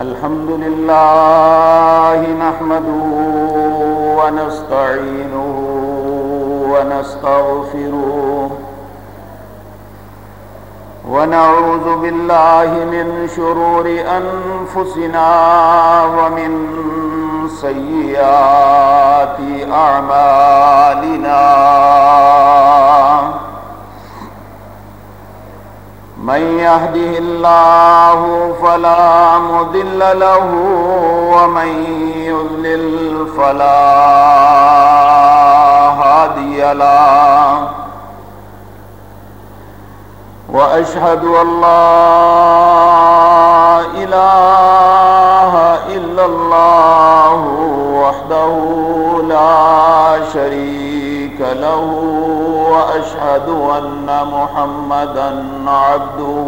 الحمد لله نحمده ونستعينه ونستغفره ونعوذ بالله من شرور أنفسنا ومن سيئات أعمالنا. من يهده الله فلا مضل له ومن يضلل فلا هادي له. وأشهد أن لا إله إلا الله وحده لا شريك له وأشهد أن محمدا عبده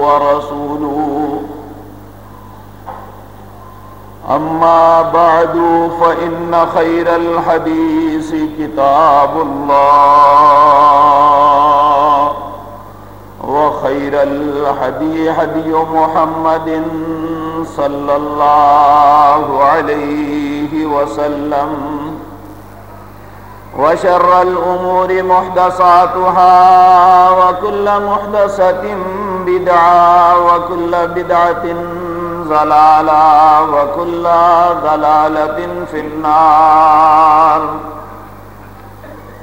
ورسوله. أما بعد فإن خير الحديث كتاب الله. وخير الحدي حدي محمد صلى الله عليه وسلم وشر الأمور محدثاتها وكل محدثة بدعة وكل بدعة ضلالة وكل ضلالة في النار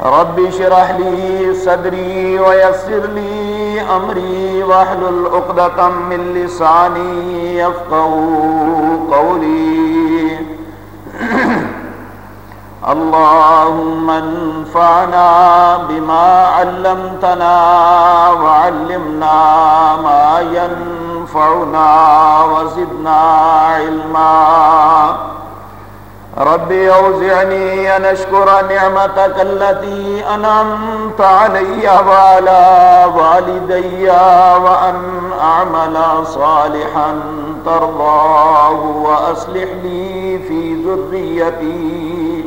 رب شرح لي صدري ويسر لي أمري واحلل عقدة من لساني يفقه قولي. اللهم انفعنا بما علمتنا وعلمنا ما ينفعنا وزدنا علما. رب اوزعني ان اشكر نعمتك التي انعمت علي وعلى والدي وان اعمل صالحا ترضاه واصلح لي في ذريتي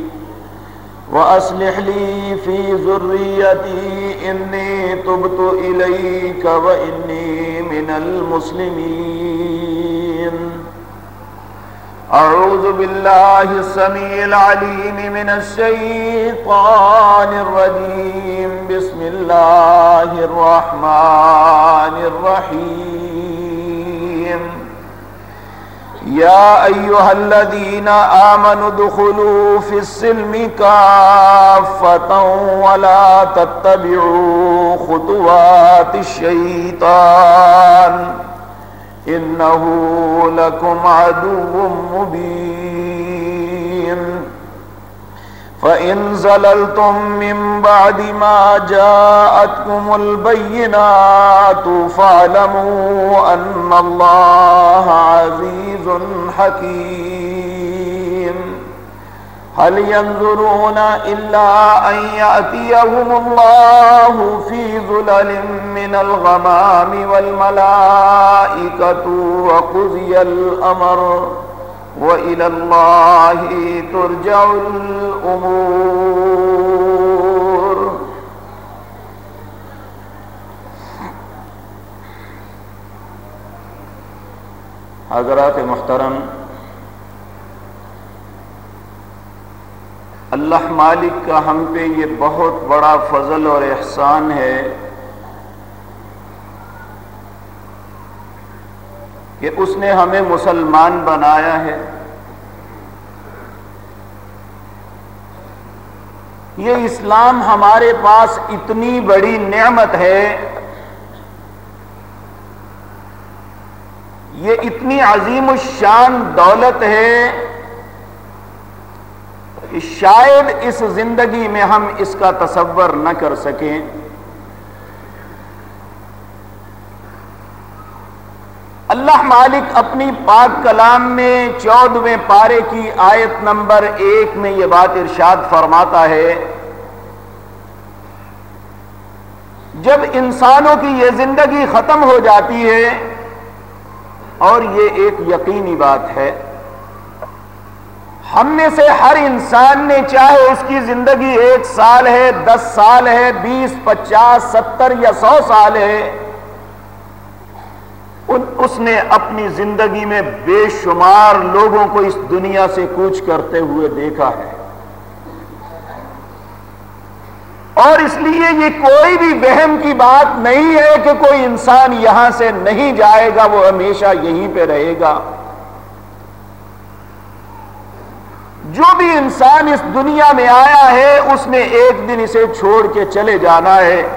واصلح لي في ذريتي اني تبت اليك واني من المسلمين أعوذ بالله السميع العليم من الشيطان الرجيم. بسم الله الرحمن الرحيم. يا أيها الذين آمنوا دخلوا في السلم كافة ولا تتبعوا خطوات الشيطان. إنه لكم عدو مبين. فإن زللتم من بعد ما جاءتكم البينات فاعلموا أن الله عزيز حكيم. هل ينظرون إلا أن يأتيهم الله في ظلل من الغمام والملائكة وقضي الأمر وإلى الله ترجع الأمور. حضرات محترم اللہ مالک کا ہم پہ یہ بہت بڑا فضل اور احسان ہے کہ اس نے ہمیں مسلمان بنایا ہے۔ یہ اسلام ہمارے پاس اتنی بڑی نعمت ہے۔ یہ اتنی عظیم الشان دولت ہے۔ شاید اس زندگی میں ہم اس کا تصور نہ کر سکیں۔ اللہ مالک اپنی پاک کلام میں چودویں پارے کی آیت نمبر ایک میں یہ بات ارشاد فرماتا ہے۔ جب انسانوں کی یہ زندگی ختم ہو جاتی ہے اور یہ ایک یقینی بات ہے۔ ہم میں سے ہر انسان نے چاہے اس کی زندگی ایک سال ہے، دس سال ہے، بیس، پچاس، ستر یا سو سال ہے اس نے اپنی زندگی میں بے شمار لوگوں کو اس دنیا سے کوچ کرتے ہوئے دیکھا ہے۔ اور اس لیے یہ کوئی بھی وہم کی بات نہیں ہے کہ کوئی انسان یہاں سے نہیں جائے گا، وہ ہمیشہ یہیں پہ رہے گا۔ جو بھی انسان اس دنیا میں آیا ہے، اس نے ایک دن اسے چھوڑ کے چلے جانا ہے۔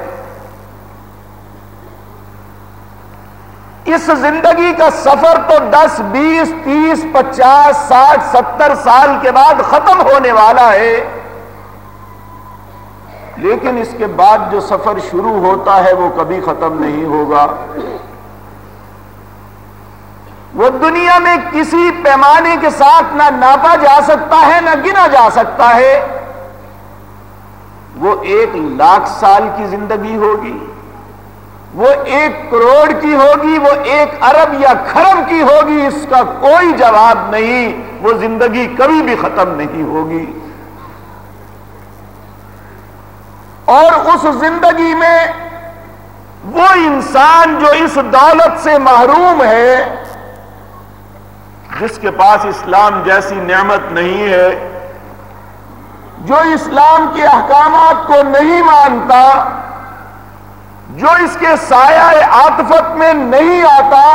اس زندگی کا سفر تو دس، بیس، تیس، پچاس، ساٹھ، ستر سال کے بعد ختم ہونے والا ہے۔ لیکن اس کے بعد جو سفر شروع ہوتا ہے، وہ کبھی ختم نہیں ہوگا۔ وہ دنیا میں کسی پیمانے کے ساتھ نہ ناپا جا سکتا ہے، نہ گنا جا سکتا ہے۔ وہ ایک لاکھ سال کی زندگی ہوگی، وہ ایک کروڑ کی ہوگی، وہ ایک ارب یا کھرب کی ہوگی، اس کا کوئی جواب نہیں۔ وہ زندگی کبھی بھی ختم نہیں ہوگی۔ اور اس زندگی میں وہ انسان جو اس دولت سے محروم ہے جس کے پاس اسلام جیسی نعمت نہیں ہے، جو اسلام کے احکامات کو نہیں مانتا، جو اس کے سایہ آتفت میں نہیں آتا،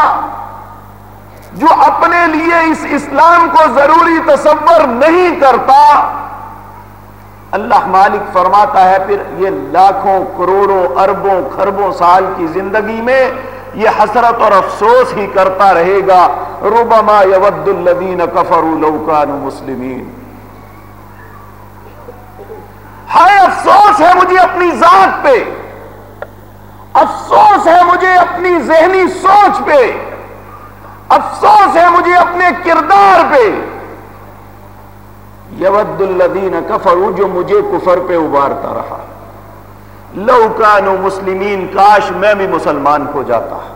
جو اپنے لیے اس اسلام کو ضروری تصور نہیں کرتا، اللہ مالک فرماتا ہے پھر یہ لاکھوں کروڑوں اربوں خربوں سال کی زندگی میں یہ حسرت اور افسوس ہی کرتا رہے گا، ربما یود الذین کفروا لو کانوا مسلمین۔ ہائے، افسوس ہے مجھے اپنی ذات پہ۔ افسوس ہے مجھے اپنی ذہنی سوچ پہ۔ افسوس ہے مجھے اپنے کردار پہ۔ یود الدین کفر جو مجھے کفر پہ ابارتا رہا۔ لوکان مسلمین کاش میں بھی مسلمان ہو جاتا۔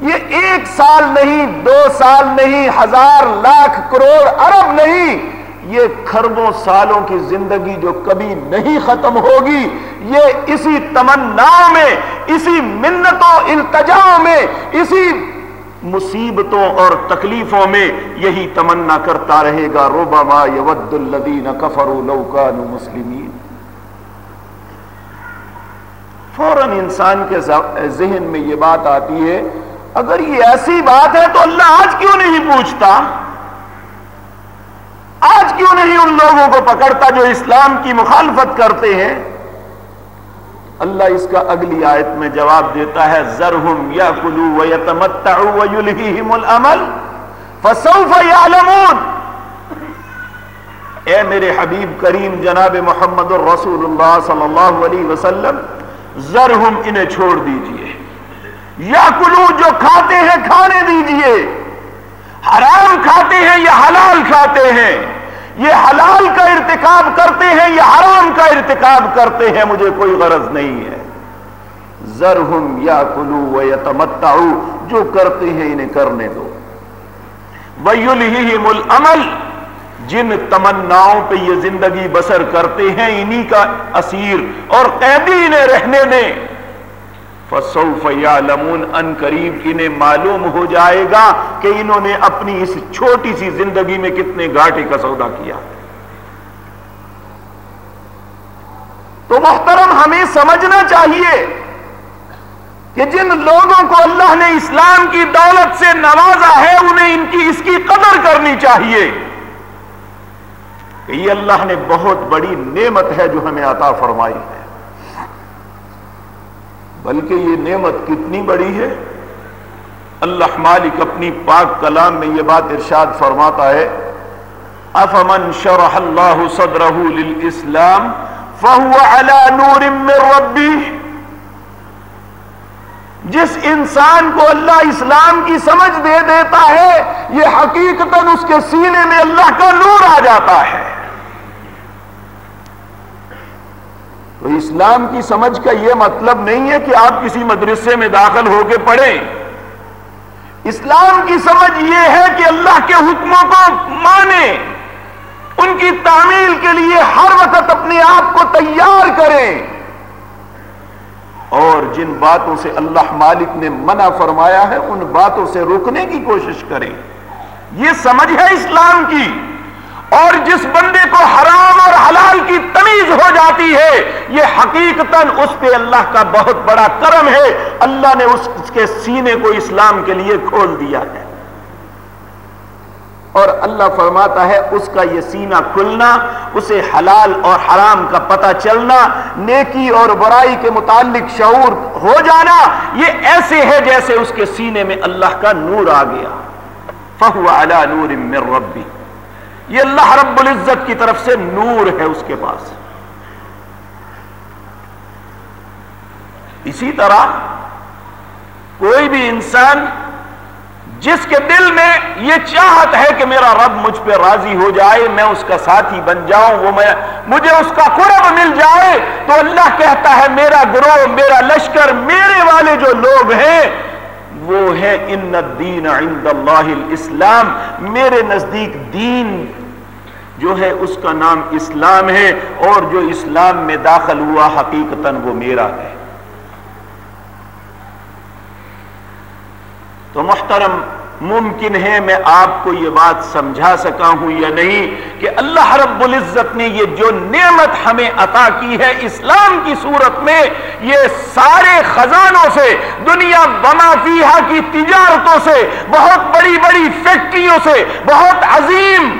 یہ ایک سال نہیں، دو سال نہیں، ہزار لاکھ کروڑ ارب نہیں۔ یہ کھربوں سالوں کی زندگی جو کبھی نہیں ختم ہوگی، یہ اسی تمنا میں، اسی منتوں، التجاؤں میں، اسی مصیبتوں اور تکلیفوں میں یہی تمنا کرتا رہے گا۔ روبا ما یود الدین کفر لوکان مسلمین۔ فوراً انسان کے ذہن میں یہ بات آتی ہے، اگر یہ ایسی بات ہے تو اللہ آج کیوں نہیں پوچھتا؟ آج کیوں نہیں ان لوگوں کو پکڑتا جو اسلام کی مخالفت کرتے ہیں؟ اللہ اس کا اگلی آیت میں جواب دیتا ہے زرہم یا کلو العمل فسوف یعلمون۔ اے میرے حبیب کریم جناب محمد الرسول اللہ صلی اللہ علیہ وسلم زرہم انہیں چھوڑ دیجیے۔ یا کلو جو کھاتے ہیں کھانے دیجیے۔ حرام کھاتے ہیں یا حلال کھاتے ہیں؟ یہ حلال کا ارتکاب کرتے ہیں یا حرام کا ارتکاب کرتے ہیں؟ مجھے کوئی غرض نہیں ہے۔ زرہم یا کلو یا جو کرتے ہیں انہیں کرنے دو۔ ویلہم العمل جن تمناؤں پہ یہ زندگی بسر کرتے ہیں، انہی کا اسیر اور قیدی انہیں رہنے دیں۔ فسوف یعلمون ان قریب انہیں معلوم ہو جائے گا کہ انہوں نے اپنی اس چھوٹی سی زندگی میں کتنے گاٹے کا سودا کیا۔ تو محترم، ہمیں سمجھنا چاہیے کہ جن لوگوں کو اللہ نے اسلام کی دولت سے نوازا ہے، انہیں ان کی اس کی قدر کرنی چاہیے۔ کہ یہ اللہ نے بہت بڑی نعمت ہے جو ہمیں عطا فرمائی ہے۔ بلکہ یہ نعمت کتنی بڑی ہے؟ اللہ مالک اپنی پاک کلام میں یہ بات ارشاد فرماتا ہے، افمن شرح اللہ صدرہ للاسلام فہو علی نور من ربی۔ جس انسان کو اللہ اسلام کی سمجھ دے دیتا ہے، یہ حقیقتاً اس کے سینے میں اللہ کا نور آ جاتا ہے۔ تو اسلام کی سمجھ کا یہ مطلب نہیں ہے کہ آپ کسی مدرسے میں داخل ہو کے پڑھیں۔ اسلام کی سمجھ یہ ہے کہ اللہ کے حکموں کو مانے ان کی تعمیل کے لیے ہر وقت اپنے آپ کو تیار کریں۔ اور جن باتوں سے اللہ مالک نے منع فرمایا ہے، ان باتوں سے روکنے کی کوشش کریں۔ یہ سمجھ ہے اسلام کی۔ اور جس بندے کو حرام اور حلال کی تمیز ہو جاتی ہے، یہ حقیقتاً اس پہ اللہ کا بہت بڑا کرم ہے۔ اللہ نے اس کے سینے کو اسلام کے لیے کھول دیا ہے۔ اور اللہ فرماتا ہے، اس کا یہ سینہ کھلنا، اسے حلال اور حرام کا پتہ چلنا، نیکی اور برائی کے متعلق شعور ہو جانا، یہ ایسے ہے جیسے اس کے سینے میں اللہ کا نور آ گیا۔ فہو علی نور من ربی۔ یہ اللہ رب العزت کی طرف سے نور ہے اس کے پاس۔ اسی طرح کوئی بھی انسان جس کے دل میں یہ چاہت ہے کہ میرا رب مجھ پہ راضی ہو جائے، میں اس کا ساتھی بن جاؤں، وہ میں مجھے اس کا قرب مل جائے، تو اللہ کہتا ہے، میرا گروہ، میرا لشکر، میرے والے جو لوگ ہیں وہ ہے ان الدین عند اللہ الاسلام۔ میرے نزدیک دین جو ہے اس کا نام اسلام ہے اور جو اسلام میں داخل ہوا حقیقتاً وہ میرا ہے۔ تو محترم ممکن ہے میں آپ کو یہ بات سمجھا سکا ہوں یا نہیں کہ اللہ رب العزت نے یہ جو نعمت ہمیں عطا کی ہے اسلام کی صورت میں یہ سارے خزانوں سے، دنیا بما فیہا کی تجارتوں سے، بہت بڑی بڑی فیکٹریوں سے، بہت عظیم۔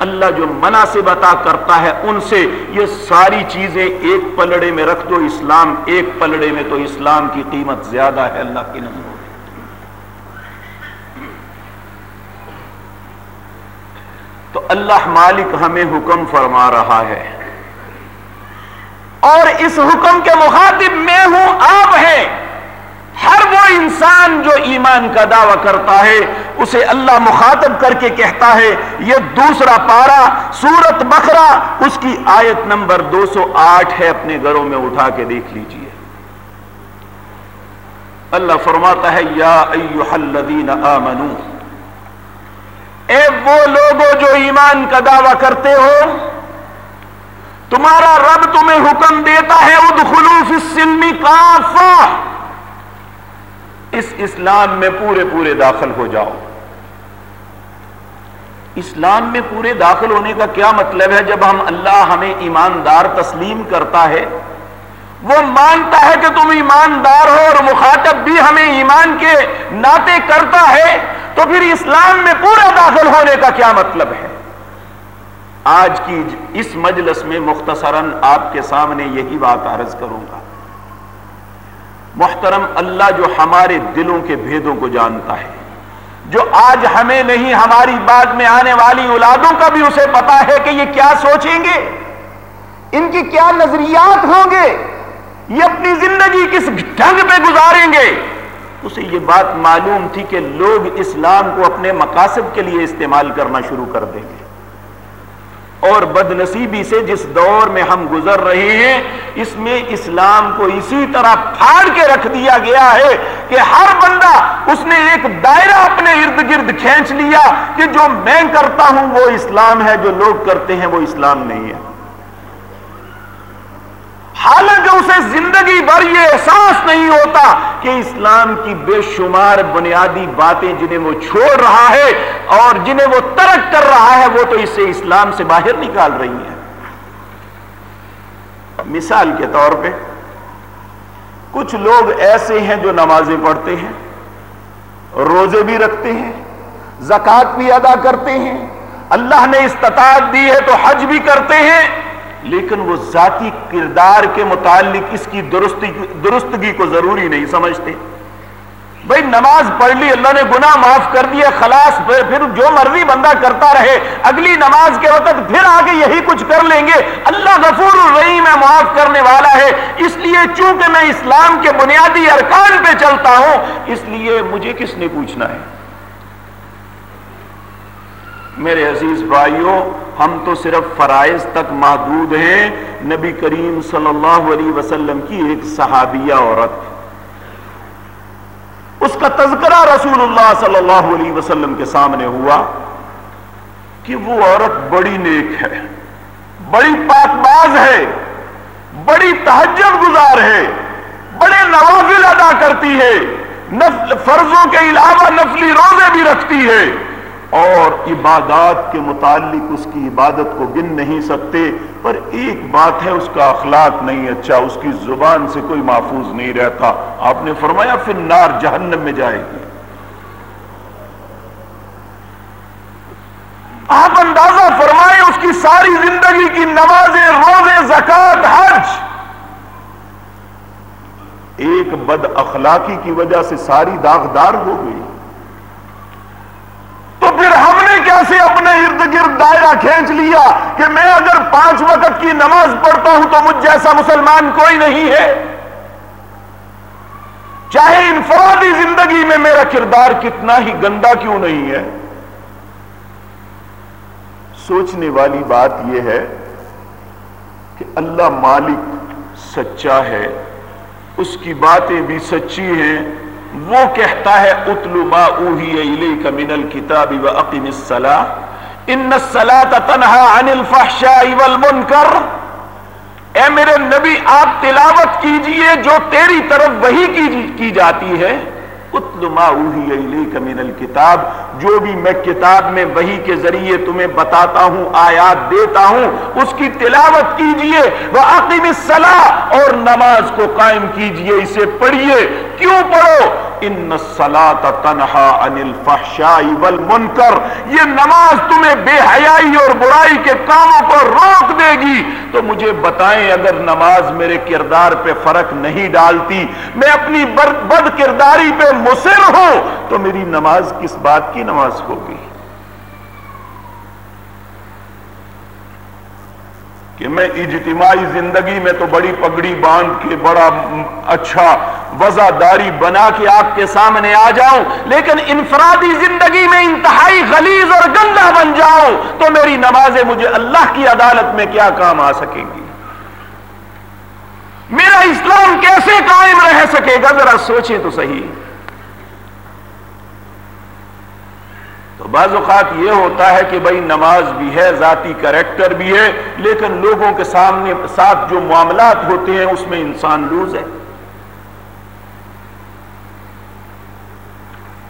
اللہ جو مناسب عطا کرتا ہے ان سے یہ ساری چیزیں ایک پلڑے میں رکھ دو، اسلام ایک پلڑے میں تو اسلام کی قیمت زیادہ ہے، اللہ کی نظر تو اللہ مالک ہمیں حکم فرما رہا ہے۔ اور اس حکم کے مخاطب میں ہوں آپ ہیں۔ ہر وہ انسان جو ایمان کا دعویٰ کرتا ہے، اسے اللہ مخاطب کر کے کہتا ہے، یہ دوسرا پارا سورت بخرا اس کی آیت نمبر دو سو آٹھ ہے، اپنے گھروں میں اٹھا کے دیکھ لیجیے۔ اللہ فرماتا ہے، یا ایوہ الذین آمنون اے وہ لوگوں جو ایمان کا دعویٰ کرتے ہو، تمہارا رب تمہیں حکم دیتا ہے ادخلو فی السلم کافا۔ اس اسلام میں پورے پورے داخل ہو جاؤ۔ اسلام میں پورے داخل ہونے کا کیا مطلب ہے؟ جب ہم اللہ ہمیں ایماندار تسلیم کرتا ہے وہ مانتا ہے کہ تم ایماندار ہو اور مخاطب بھی ہمیں ایمان کے ناطے کرتا ہے، تو پھر اسلام میں پورا داخل ہونے کا کیا مطلب ہے؟ آج کی اس مجلس میں مختصراً آپ کے سامنے یہی بات عرض کروں گا۔ محترم، اللہ جو ہمارے دلوں کے بھیدوں کو جانتا ہے، جو آج ہمیں نہیں، ہماری بعد میں آنے والی اولادوں کا بھی اسے پتا ہے کہ یہ کیا سوچیں گے؟ ان کی کیا نظریات ہوں گے؟ یہ اپنی زندگی کس ڈھنگ پہ گزاریں گے؟ اسے یہ بات معلوم تھی کہ لوگ اسلام کو اپنے مقاصد کے لیے استعمال کرنا شروع کر دیں گے۔ اور بد نصیبی سے جس دور میں ہم گزر رہے ہیں، اس میں اسلام کو اسی طرح پھاڑ کے رکھ دیا گیا ہے کہ ہر بندہ اس نے ایک دائرہ اپنے ارد گرد کھینچ لیا کہ جو میں کرتا ہوں وہ اسلام ہے، جو لوگ کرتے ہیں وہ اسلام نہیں ہے۔ حالانکہ اسے زندگی بھر یہ احساس نہیں ہوتا کہ اسلام کی بے شمار بنیادی باتیں جنہیں وہ چھوڑ رہا ہے اور جنہیں وہ ترک کر رہا ہے، وہ تو اسے اسلام سے باہر نکال رہی ہیں۔ مثال کے طور پہ، کچھ لوگ ایسے ہیں جو نمازیں پڑھتے ہیں، روزے بھی رکھتے ہیں، زکوٰۃ بھی ادا کرتے ہیں۔ اللہ نے استطاعت دی ہے تو حج بھی کرتے ہیں۔ لیکن وہ ذاتی کردار کے متعلق اس کی درستگی کو ضروری نہیں سمجھتے۔ بھائی نماز پڑھ لی، اللہ نے گناہ معاف کر دیا خلاص پھر جو مرضی بندہ کرتا رہے، اگلی نماز کے وقت پھر آگے یہی کچھ کر لیں گے۔ اللہ غفور الرحیم ہے، معاف کرنے والا ہے۔ اس لیے چونکہ میں اسلام کے بنیادی ارکان پہ چلتا ہوں، اس لیے مجھے کس نے پوچھنا ہے؟ میرے عزیز بھائیوں، ہم تو صرف فرائض تک محدود ہیں۔ نبی کریم صلی اللہ علیہ وسلم کی ایک صحابیہ عورت۔ اس کا تذکرہ رسول اللہ صلی اللہ علیہ وسلم کے سامنے ہوا کہ وہ عورت بڑی نیک ہے، بڑی پاک باز ہے، بڑی تحجب گزار ہے، بڑے نوافل ادا کرتی ہے فرضوں کے علاوہ نفلی روزے بھی رکھتی ہے۔ اور عبادات کے متعلق اس کی عبادت کو گن نہیں سکتے، پر ایک بات ہے، اس کا اخلاق نہیں اچھا اس کی زبان سے کوئی محفوظ نہیں رہتا۔ آپ نے فرمایا پھر نار جہنم میں جائے گی۔ آپ اندازہ فرمائیں، اس کی ساری زندگی کی نمازیں، روزے زکات حج۔ ایک بد اخلاقی کی وجہ سے ساری داغدار ہو گئی تو پھر ہم نے کیسے اپنے ارد گرد دائرہ کھینچ لیا کہ میں اگر پانچ وقت کی نماز پڑھتا ہوں تو مجھ جیسا مسلمان کوئی نہیں ہے۔ چاہے انفرادی زندگی میں میرا کردار کتنا ہی گندا کیوں نہیں ہے۔ سوچنے والی بات یہ ہے کہ اللہ مالک سچا ہے، اس کی باتیں بھی سچی ہیں۔ وہ کہتا ہے، اتلو ما اوہی الیک من الكتاب واقم الصلاة ان الصلاة تنہا عن الفحشاء والمنکر اے میرے نبی، آپ تلاوت کیجیے جو تیری طرف وہی کی جاتی ہے۔ اتل ما اوہی الیک من الكتاب جو بھی میں کتاب میں وہی کے ذریعے تمہیں بتاتا ہوں، آیات دیتا ہوں، اس کی تلاوت کیجیے، وَأَقِمِ الصَّلَاةِ، اور نماز کو قائم کیجیے، اسے پڑھئے۔ کیوں پڑھو؟ ان الصلاة تنہا عن الفحشاء والمنکر۔ یہ نماز تمہیں بے حیائی اور برائی کے کاموں کو روک دے گی۔ تو مجھے بتائیں، اگر نماز میرے کردار پہ فرق نہیں ڈالتی، میں اپنی بد کرداری پہ مصر ہوں تو میری نماز کس بات کی نماز ہوگی؟ کہ میں اجتماعی زندگی میں تو بڑی پگڑی باندھ کے بڑا اچھا وزاداری بنا کے آپ کے سامنے آ جاؤں، لیکن انفرادی زندگی میں انتہائی غلیظ اور گندا بن جاؤں تو میری نمازیں مجھے اللہ کی عدالت میں کیا کام آ سکیں گی؟ میرا اسلام کیسے قائم رہ سکے گا؟ ذرا سوچیں تو صحیح۔ بعض اوقات یہ ہوتا ہے کہ بھائی نماز بھی ہے، ذاتی کریکٹر بھی ہے، لیکن لوگوں کے سامنے ساتھ جو معاملات ہوتے ہیں، اس میں انسان لوز ہے۔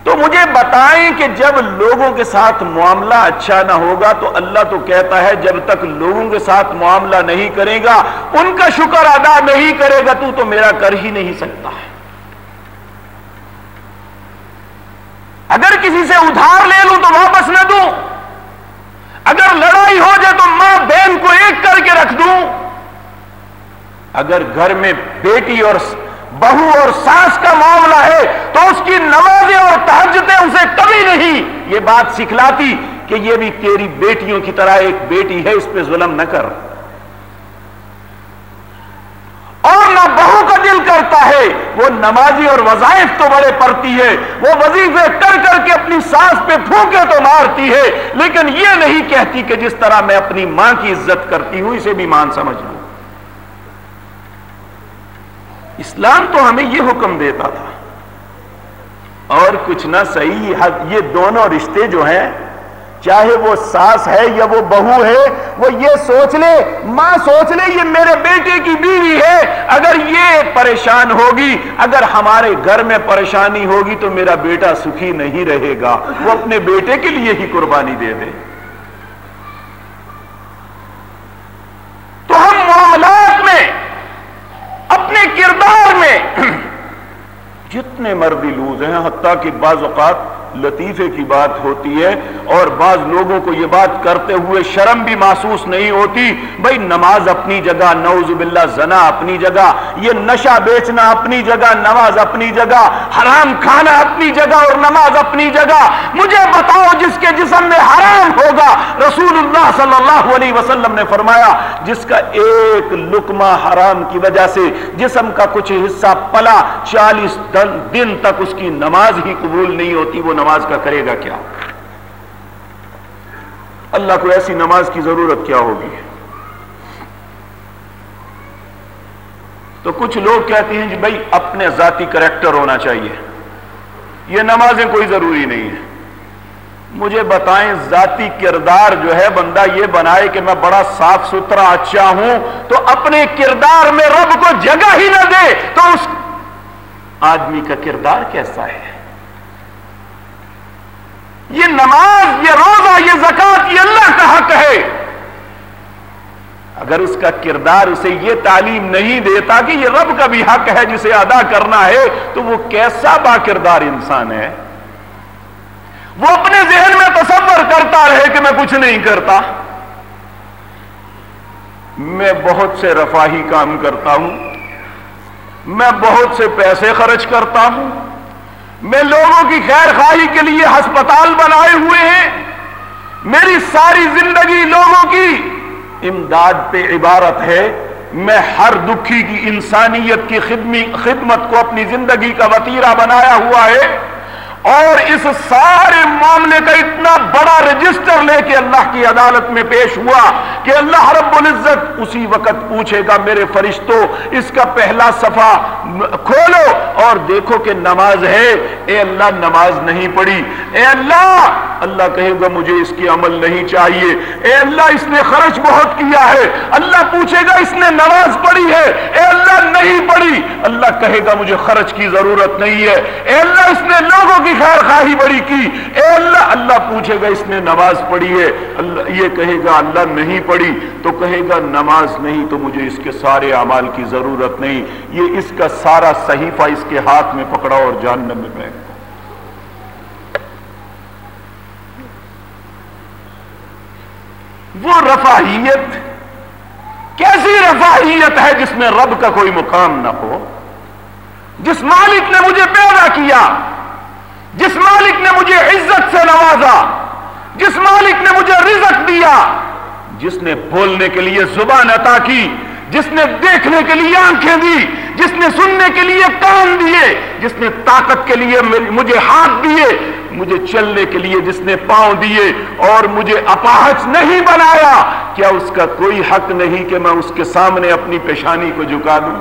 تو مجھے بتائیں کہ جب لوگوں کے ساتھ معاملہ اچھا نہ ہوگا تو اللہ تو کہتا ہے، جب تک لوگوں کے ساتھ معاملہ نہیں کرے گا، ان کا شکر ادا نہیں کرے گا، تو تو میرا کر ہی نہیں سکتا ہے۔ اگر کسی سے ادھار لے لوں تو واپس نہ دوں۔ اگر لڑائی ہو جائے تو ماں بہن کو ایک کر کے رکھ دوں۔ اگر گھر میں بیٹی اور بہو اور ساس کا معاملہ ہے تو اس کی نمازیں اور تحجتیں اسے کبھی نہیں۔ یہ بات سکھلاتی کہ یہ بھی تیری بیٹیوں کی طرح ایک بیٹی ہے، اس پہ ظلم نہ کر۔ اور نہ بہو کا دل کرتا ہے۔ وہ نمازی اور وظائف تو بڑے پڑتی ہے۔ وہ وظیفے کر کر کے اپنی سانس پہ پھونکے تو مارتی ہے۔ لیکن یہ نہیں کہتی کہ جس طرح میں اپنی ماں کی عزت کرتی ہوں، اسے بھی مان سمجھ لوں۔ اسلام تو ہمیں یہ حکم دیتا تھا۔ اور کچھ نہ صحیح، یہ دونوں رشتے جو ہیں چاہے وہ ساس ہے یا وہ بہو ہے، وہ یہ سوچ لے، ماں سوچ لے، یہ میرے بیٹے کی بیوی ہے۔ اگر یہ پریشان ہوگی، اگر ہمارے گھر میں پریشانی ہوگی تو میرا بیٹا سکھی نہیں رہے گا۔ وہ اپنے بیٹے کے لیے ہی قربانی دے دے۔ تو ہم معاملات میں، اپنے کردار میں جتنے مردی لوز ہیں، حتیٰ کہ بعض اوقات لطیفے کی بات ہوتی ہے اور بعض لوگوں کو یہ بات کرتے ہوئے شرم بھی محسوس نہیں ہوتی۔ بھائی نماز اپنی جگہ نوز باللہ، زنا اپنی جگہ، یہ نشہ بیچنا اپنی جگہ، نماز اپنی جگہ، حرام کھانا اپنی جگہ اور نماز اپنی جگہ۔ مجھے بتاؤ جس کے جسم میں حرام ہوگا۔ رسول اللہ صلی اللہ علیہ وسلم نے فرمایا، جس کا ایک لکمہ حرام کی وجہ سے جسم کا کچھ حصہ پلا، چالیس دن تک اس کی نماز ہی قبول نہیں ہوتی، وہ نماز کا کرے گا کیا؟ اللہ کو ایسی نماز کی ضرورت کیا ہوگی؟ تو کچھ لوگ کہتے ہیں جی بھائی اپنے ذاتی کریکٹر ہونا چاہیے، یہ نمازیں کوئی ضروری نہیں ہے مجھے بتائیں ذاتی کردار جو ہے بندہ یہ بنائے کہ میں بڑا صاف ستھرا اچھا ہوں تو اپنے کردار میں رب کو جگہ ہی نہ دے تو اس آدمی کا کردار کیسا ہے؟ یہ نماز، یہ روزہ، یہ زکات یہ اللہ کا حق ہے۔ اگر اس کا کردار اسے یہ تعلیم نہیں دیتا کہ یہ رب کا بھی حق ہے جسے ادا کرنا ہے، تو وہ کیسا با کردار انسان ہے؟ وہ اپنے ذہن میں تصور کرتا رہے کہ میں کچھ نہیں کرتا۔ میں بہت سے رفاہی کام کرتا ہوں۔ میں بہت سے پیسے خرچ کرتا ہوں۔ میں لوگوں کی خیر خواہی کے لیے ہسپتال بنائے ہوئے ہیں۔ میری ساری زندگی لوگوں کی امداد پہ عبارت ہے۔ میں ہر دکھی کی انسانیت کی خدمت کو اپنی زندگی کا وطیرہ بنایا ہوا ہے۔ اور اس سارے معاملے کا اتنا بڑا رجسٹر لے کے اللہ کی عدالت میں پیش ہوا کہ اللہ رب العزت اسی وقت پوچھے گا، میرے فرشتوں اس کا پہلا صفحہ کھولو اور دیکھو کہ نماز ہے۔ اے اللہ، نماز نہیں پڑھی۔ اے اللہ اللہ کہے گا، مجھے اس کی عمل نہیں چاہیے۔ اے اللہ، اس نے خرچ بہت کیا ہے۔ اللہ پوچھے گا، اس نے نماز پڑھی ہے۔ اے اللہ، نہیں پڑھی۔ اللہ کہے گا، مجھے خرچ کی ضرورت نہیں ہے۔ اے اللہ، اس نے لوگوں کی خیر خواہی بڑی کی۔ اے اللہ اللہ پوچھے گا، اس نے نماز پڑھی ہے؟ اللہ یہ کہے گا، اللہ نہیں پڑھی۔ تو کہے گا، نماز نہیں تو مجھے اس کے سارے اعمال کی ضرورت نہیں۔ یہ اس کا سارا صحیفہ اس کے ہاتھ میں پکڑا اور جاننے میں بیٹھ وہ رفاہیت، کیسی رفاہیت ہے جس میں رب کا کوئی مقام نہ ہو؟ جس مالک نے مجھے پیدا کیا جس مالک نے مجھے عزت سے نوازا، جس مالک نے مجھے رزق دیا، جس نے بولنے کے لیے زبان عطا کی، جس نے دیکھنے کے لیے آنکھیں دی، جس نے سننے کے لیے کان دیے، جس نے طاقت کے لیے مجھے ہاتھ دیے، مجھے چلنے کے لیے جس نے پاؤں دیے، اور مجھے اپاہج نہیں بنایا۔ کیا اس کا کوئی حق نہیں کہ میں اس کے سامنے اپنی پیشانی کو جھکا دوں؟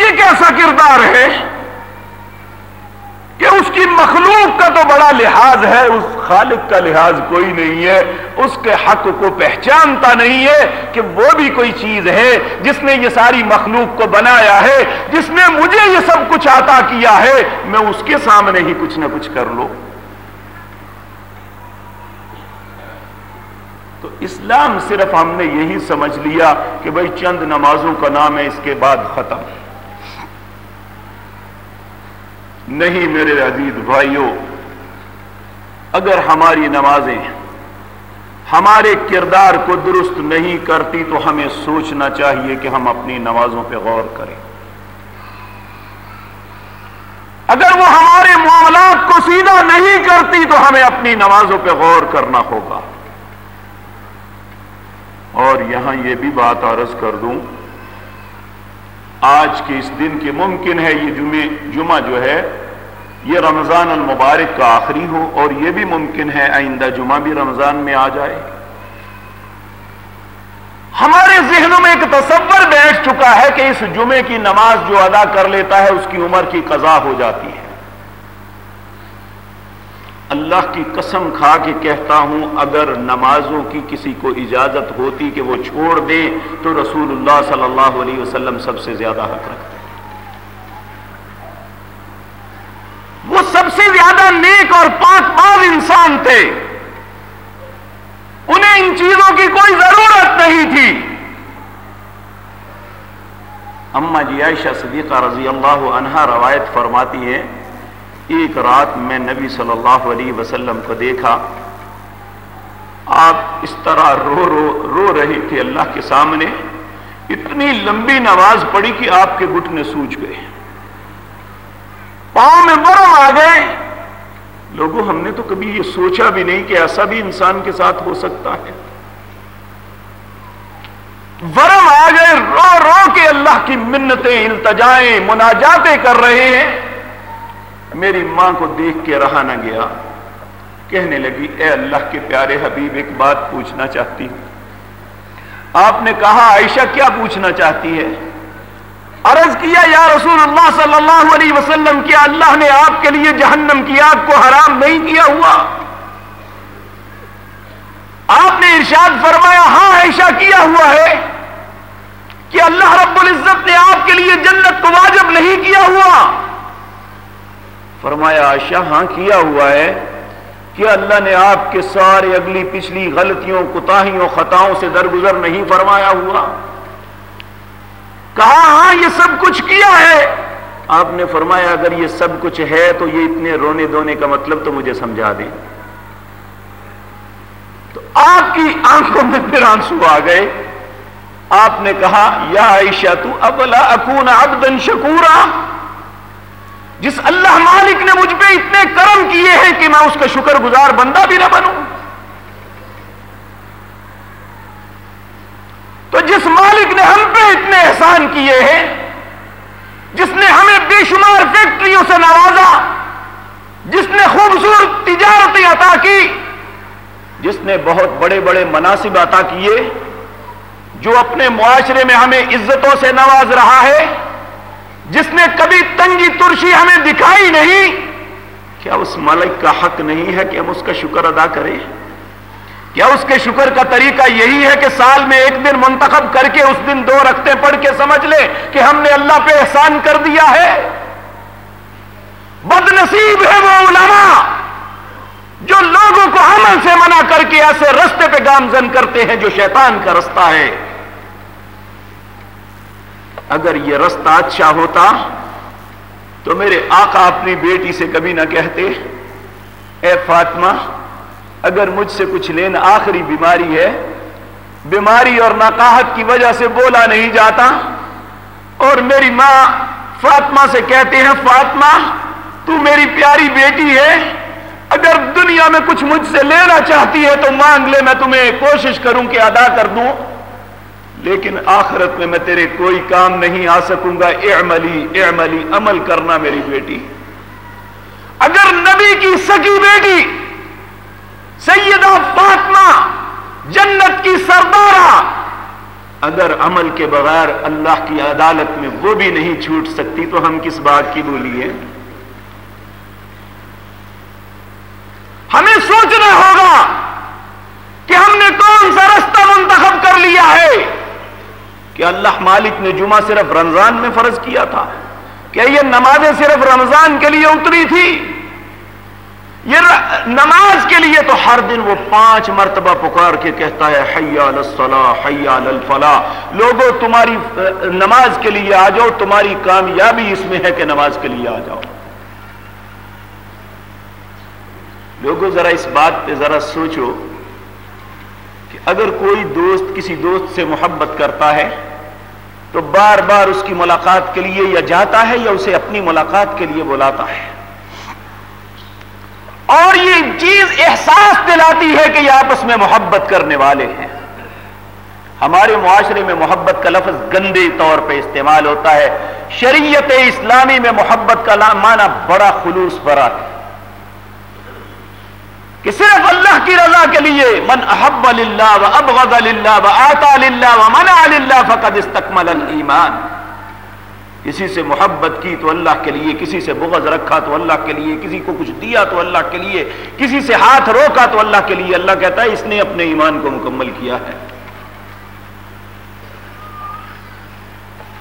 یہ کیسا کردار ہے کہ اس کی مخلوق کا تو بڑا لحاظ ہے، اس خالق کا لحاظ کوئی نہیں ہے، اس کے حق کو پہچانتا نہیں ہے کہ وہ بھی کوئی چیز ہے، جس نے یہ ساری مخلوق کو بنایا ہے، جس نے مجھے یہ سب کچھ عطا کیا ہے، میں اس کے سامنے ہی کچھ نہ کچھ کر لوں۔ تو اسلام صرف ہم نے یہی سمجھ لیا کہ بھائی چند نمازوں کا نام ہے، اس کے بعد ختم۔ نہیں میرے عزیز بھائیوں، اگر ہماری نمازیں ہمارے کردار کو درست نہیں کرتی تو ہمیں سوچنا چاہیے کہ ہم اپنی نمازوں پہ غور کریں۔ اگر وہ ہمارے معاملات کو سیدھا نہیں کرتی تو ہمیں اپنی نمازوں پہ غور کرنا ہوگا۔ اور یہاں یہ بھی بات عرض کر دوں، آج کے اس دن کے ممکن ہے یہ جمعے جمعہ جو ہے یہ رمضان المبارک کا آخری ہو اور یہ بھی ممکن ہے آئندہ جمعہ بھی رمضان میں آ جائے۔ ہمارے ذہنوں میں ایک تصور بیٹھ چکا ہے کہ اس جمعے کی نماز جو ادا کر لیتا ہے اس کی عمر کی قضا ہو جاتی ہے۔ اللہ کی قسم کھا کے کہتا ہوں، اگر نمازوں کی کسی کو اجازت ہوتی کہ وہ چھوڑ دے تو رسول اللہ صلی اللہ علیہ وسلم سب سے زیادہ حق رکھتے وہ سب سے زیادہ نیک اور پاک باز انسان تھے۔ انہیں ان چیزوں کی کوئی ضرورت نہیں تھی۔ اما جی عائشہ صدیقہ رضی اللہ عنہا روایت فرماتی ہے ایک رات میں نبی صلی اللہ علیہ وسلم کو دیکھا۔ آپ اس طرح رو رو رو رہے تھے اللہ کے سامنے۔ اتنی لمبی نماز پڑی کہ آپ کے گھٹنے سوج گئے۔ پاؤں میں برم آ گئے لوگوں، ہم نے تو کبھی یہ سوچا بھی نہیں کہ ایسا بھی انسان کے ساتھ ہو سکتا ہے۔ ورم آ گئے رو رو کے اللہ کی منتیں التجائیں، مناجاتیں کر رہے ہیں۔ میری ماں کو دیکھ کے رہا نہ گیا۔ کہنے لگی، اے اللہ کے پیارے حبیب، ایک بات پوچھنا چاہتی ہوں۔ آپ نے کہا، عائشہ کیا پوچھنا چاہتی ہے؟ عرض کیا، یا رسول اللہ صلی اللہ علیہ وسلم، کیا اللہ نے آپ کے لیے جہنم کی آگ کو حرام نہیں کیا ہوا؟ آپ نے ارشاد فرمایا ہاں ایشا کیا ہوا ہے کہ اللہ رب العزت نے آپ کے لیے جنت کو واجب نہیں کیا ہوا؟ فرمایا، عائشہ ہاں کیا ہوا ہے کہ اللہ نے آپ کے سارے اگلی پچھلی غلطیوں کتاہیوں خطاؤں سے درگزر نہیں فرمایا ہوا؟ کہا ہاں یہ سب کچھ کیا ہے؟ آپ نے فرمایا، اگر یہ سب کچھ ہے تو یہ اتنے رونے دھونے کا مطلب تو مجھے سمجھا دیں۔ تو آپ کی آنکھوں میں پھر آنسو آ گئے۔ آپ نے کہا، یا عائشہ، تو ابلا اکون عبدا شکورا؟ جس اللہ مالک نے مجھ پہ اتنے کرم کیے ہیں کہ میں اس کا شکر گزار بندہ بھی نہ بنوں۔ تو جس مالک نے ہم پہ اتنے احسان کیے ہیں، جس نے ہمیں بے شمار فیکٹریوں سے نوازا، جس نے خوبصورت تجارتیں عطا کی، جس نے بہت بڑے بڑے مناسب عطا کیے، جو اپنے معاشرے میں ہمیں عزتوں سے نواز رہا ہے، جس نے کبھی تنگی ترشی ہمیں دکھائی نہیں، کیا اس مالک کا حق نہیں ہے کہ ہم اس کا شکر ادا کریں؟ کیا اس کے شکر کا طریقہ یہی ہے کہ سال میں ایک دن منتخب کر کے اس دن دو رکھتے پڑھ کے سمجھ لے کہ ہم نے اللہ پہ احسان کر دیا ہے۔ بد نصیب ہے وہ علماء جو لوگوں کو عمل سے منع کر کے ایسے رستے پہ گامزن کرتے ہیں جو شیطان کا رستہ ہے۔ اگر یہ رستہ اچھا ہوتا تو میرے آقا اپنی بیٹی سے کبھی نہ کہتے، اے فاطمہ اگر مجھ سے کچھ لینا آخری بیماری ہے، بیماری اور ناقاہت کی وجہ سے بولا نہیں جاتا، اور میری ماں فاطمہ سے کہتے ہیں، فاطمہ، تو میری پیاری بیٹی ہے، اگر دنیا میں کچھ مجھ سے لینا چاہتی ہے تو مانگ لے، میں تمہیں کوشش کروں کہ ادا کر دوں، لیکن آخرت میں میں تیرے کوئی کام نہیں آ سکوں گا۔ اعملی اعملی، عمل کرنا میری بیٹی۔ اگر نبی کی سکی بیٹی سیدہ فاطمہ جنت کی سردارہ۔ اگر عمل کے بغیر اللہ کی عدالت میں وہ بھی نہیں چھوٹ سکتی تو ہم کس بات کی بولی ہے ہمیں سوچنا ہوگا کہ ہم نے کون سا رستہ منتخب کر لیا ہے۔ کہ اللہ مالک نے جمعہ صرف رمضان میں فرض کیا تھا کیا یہ نمازیں صرف رمضان کے لیے اتری تھی۔ یہ نماز کے لیے تو ہر دن وہ پانچ مرتبہ پکار کے کہتا ہے حیا حیا الفلاح. لوگوں تمہاری نماز کے لیے آ جاؤ، تمہاری کامیابی اس میں ہے کہ نماز کے لیے آ جاؤ۔ لوگوں ذرا اس بات پہ ذرا سوچو کہ اگر کوئی دوست کسی دوست سے محبت کرتا ہے تو بار بار اس کی ملاقات کے لیے یا جاتا ہے یا اسے اپنی ملاقات کے لیے بلاتا ہے۔ اور یہ چیز احساس دلاتی ہے کہ یہ آپس میں محبت کرنے والے ہیں۔ ہمارے معاشرے میں محبت کا لفظ گندے طور پہ استعمال ہوتا ہے۔ شریعت اسلامی میں محبت کا معنی بڑا خلوص برا ہے۔ کہ صرف اللہ کی رضا کے لیے من احب للہ و ابغض للہ و آتا للہ و منع للہ فقد استکمل الایمان۔ کسی سے محبت کی تو اللہ کے لیے، کسی سے بغض رکھا تو اللہ کے لیے، کسی کو کچھ دیا تو اللہ کے لیے، کسی سے ہاتھ روکا تو اللہ کے لیے۔ اللہ کہتا ہے، اس نے اپنے ایمان کو مکمل کیا ہے۔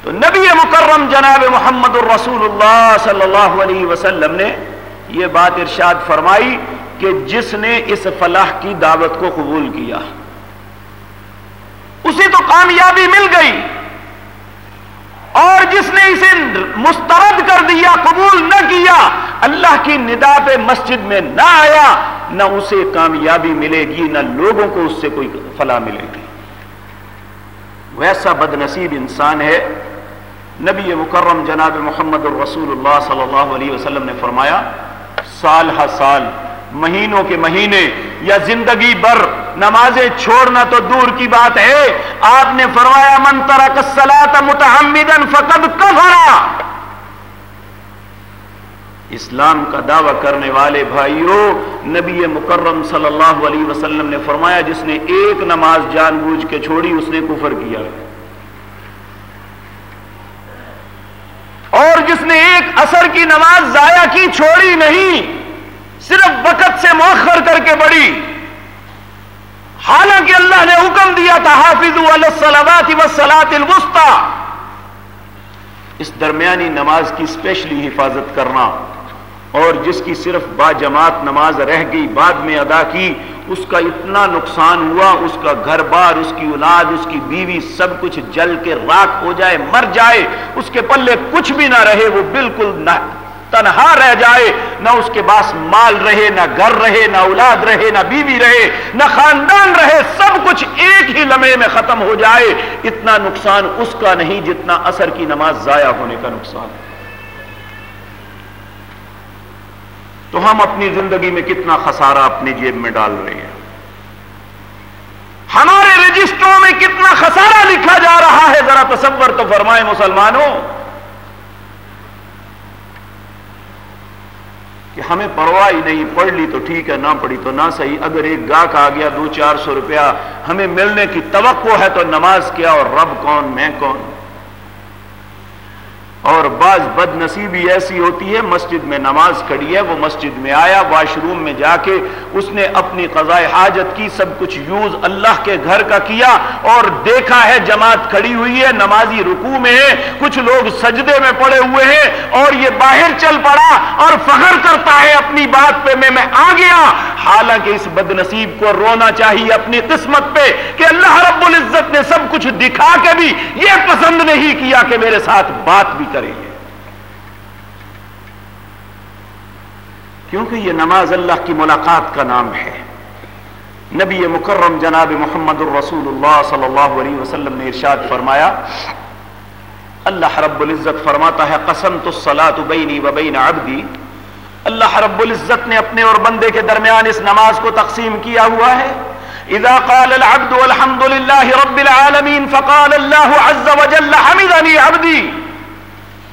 تو نبی مکرم جناب محمد الرسول اللہ صلی اللہ علیہ وسلم نے یہ بات ارشاد فرمائی کہ جس نے اس فلاح کی دعوت کو قبول کیا، اسے تو کامیابی مل گئی۔ اور جس نے اسے مسترد کر دیا، قبول نہ کیا، اللہ کی ندا پہ مسجد میں نہ آیا، نہ اسے کامیابی ملے گی، نہ لوگوں کو اس سے کوئی فلاح ملے گی۔ ویسا بد نصیب انسان ہے۔ نبی مکرم جناب محمد الرسول اللہ صلی اللہ علیہ وسلم نے فرمایا، سال ہا سال مہینوں کے مہینے یا زندگی بھر نمازیں چھوڑنا تو دور کی بات ہے۔ آپ نے فرمایا، من ترک الصلاۃ متعمدا فقد کفر. اسلام کا دعویٰ کرنے والے بھائیوں، نبی مکرم صلی اللہ علیہ وسلم نے فرمایا، جس نے ایک نماز جان بوجھ کے چھوڑی، اس نے کفر کیا۔ اور جس نے ایک اثر کی نماز ضائع کی، چھوڑی نہیں۔ صرف وقت سے مؤخر کر کے بڑی حالانکہ اللہ نے حکم دیا تھا حافظ السلامات وسلاط الوسطی۔ اس درمیانی نماز کی اسپیشلی حفاظت کرنا اور جس کی صرف با جماعت نماز رہ گئی، بعد میں ادا کی، اس کا اتنا نقصان ہوا، اس کا گھر بار، اس کی اولاد، اس کی بیوی سب کچھ جل کے راک ہو جائے، مر جائے، اس کے پلے کچھ بھی نہ رہے، وہ بالکل نہ تنہا رہ جائے، نہ اس کے پاس مال رہے، نہ گھر رہے، نہ اولاد رہے، نہ بیوی رہے، نہ خاندان رہے، سب کچھ ایک ہی لمحے میں ختم ہو جائے۔ اتنا نقصان اس کا نہیں جتنا اثر کی نماز ضائع ہونے کا نقصان۔ تو ہم اپنی زندگی میں کتنا خسارہ اپنی جیب میں ڈال رہے ہیں۔ ہمارے رجسٹروں میں کتنا خسارہ لکھا جا رہا ہے، ذرا تصور تو فرمائے مسلمانوں۔ کہ ہمیں پرواہ ہی نہیں، پڑھ لی تو ٹھیک ہے، نہ پڑھی تو نہ صحیح۔ اگر ایک گاہک آ گیا، دو چار سو روپیہ ہمیں ملنے کی توقع ہے تو نماز کیا اور رب کون، میں کون؟ اور بعض بد نصیبی ایسی ہوتی ہے، مسجد میں نماز کھڑی ہے، وہ مسجد میں آیا، واش روم میں جا کے اس نے اپنی قضاء حاجت کی، سب کچھ یوز اللہ کے گھر کا کیا اور دیکھا ہے، جماعت کھڑی ہوئی ہے، نمازی رکوع میں ہے، کچھ لوگ سجدے میں پڑے ہوئے ہیں اور یہ باہر چل پڑا اور فخر کرتا ہے اپنی بات پہ، میں میں آ گیا۔ حالانکہ اس بد نصیب کو رونا چاہیے اپنی قسمت پہ کہ اللہ رب العزت نے سب کچھ دکھا کے بھی یہ پسند نہیں کیا کہ میرے ساتھ بات بھی کر کریں گے۔ کیونکہ یہ نماز اللہ کی ملاقات کا نام ہے۔ نبی مکرم جناب محمد الرسول اللہ صلی اللہ علیہ وسلم نے ارشاد فرمایا، اللہ رب العزت فرماتا ہے قسم تو سلاۃ بینی و بین عبدی۔ اللہ رب العزت نے اپنے اور بندے کے درمیان اس نماز کو تقسیم کیا ہوا ہے۔ اذا قال العبد والحمد للہ رب العالمین فقال اللہ عز وجل حمدنی عبدی۔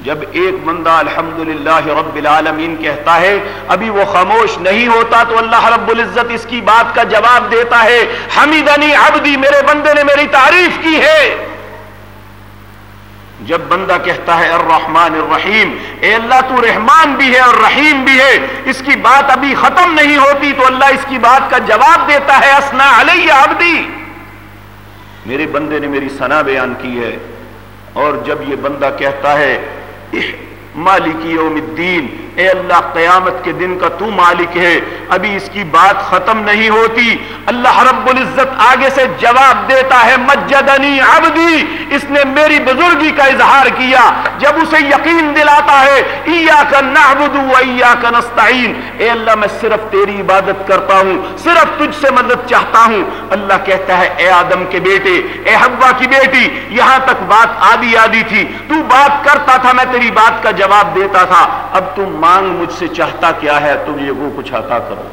جب ایک بندہ الحمدللہ رب العالمین کہتا ہے، ابھی وہ خاموش نہیں ہوتا تو اللہ رب العزت اس کی بات کا جواب دیتا ہے، حمیدنی عبدی میرے بندے نے میری تعریف کی ہے۔ جب بندہ کہتا ہے، الرحمن الرحیم، اے اللہ تو رحمان بھی ہے اور رحیم بھی ہے، اس کی بات ابھی ختم نہیں ہوتی تو اللہ اس کی بات کا جواب دیتا ہے اسنا علیہ عبدی۔ میرے بندے نے میری سنا بیان کی ہے اور جب یہ بندہ کہتا ہے مالک یوم الدین اے اللہ قیامت کے دن کا تو مالک ہے۔ ابھی اس کی بات ختم نہیں ہوتی۔ اللہ رب العزت آگے سے جواب دیتا ہے، مجدنی عبدی۔ اس نے میری بزرگی کا اظہار کیا۔ جب اسے یقین دلاتا ہے نعبد و نستعین۔ اے اللہ، میں صرف تیری عبادت کرتا ہوں، صرف تجھ سے مدد چاہتا ہوں۔ اللہ کہتا ہے، اے آدم کے بیٹے، اے حوا کی بیٹی، یہاں تک بات آدھی آدھی تھی۔ تو بات کرتا تھا، میں تیری بات کا جواب دیتا تھا۔ اب تم مانگ مجھ سے چاہتا کیا ہے، تم یہ وہ کچھ عطا کرو۔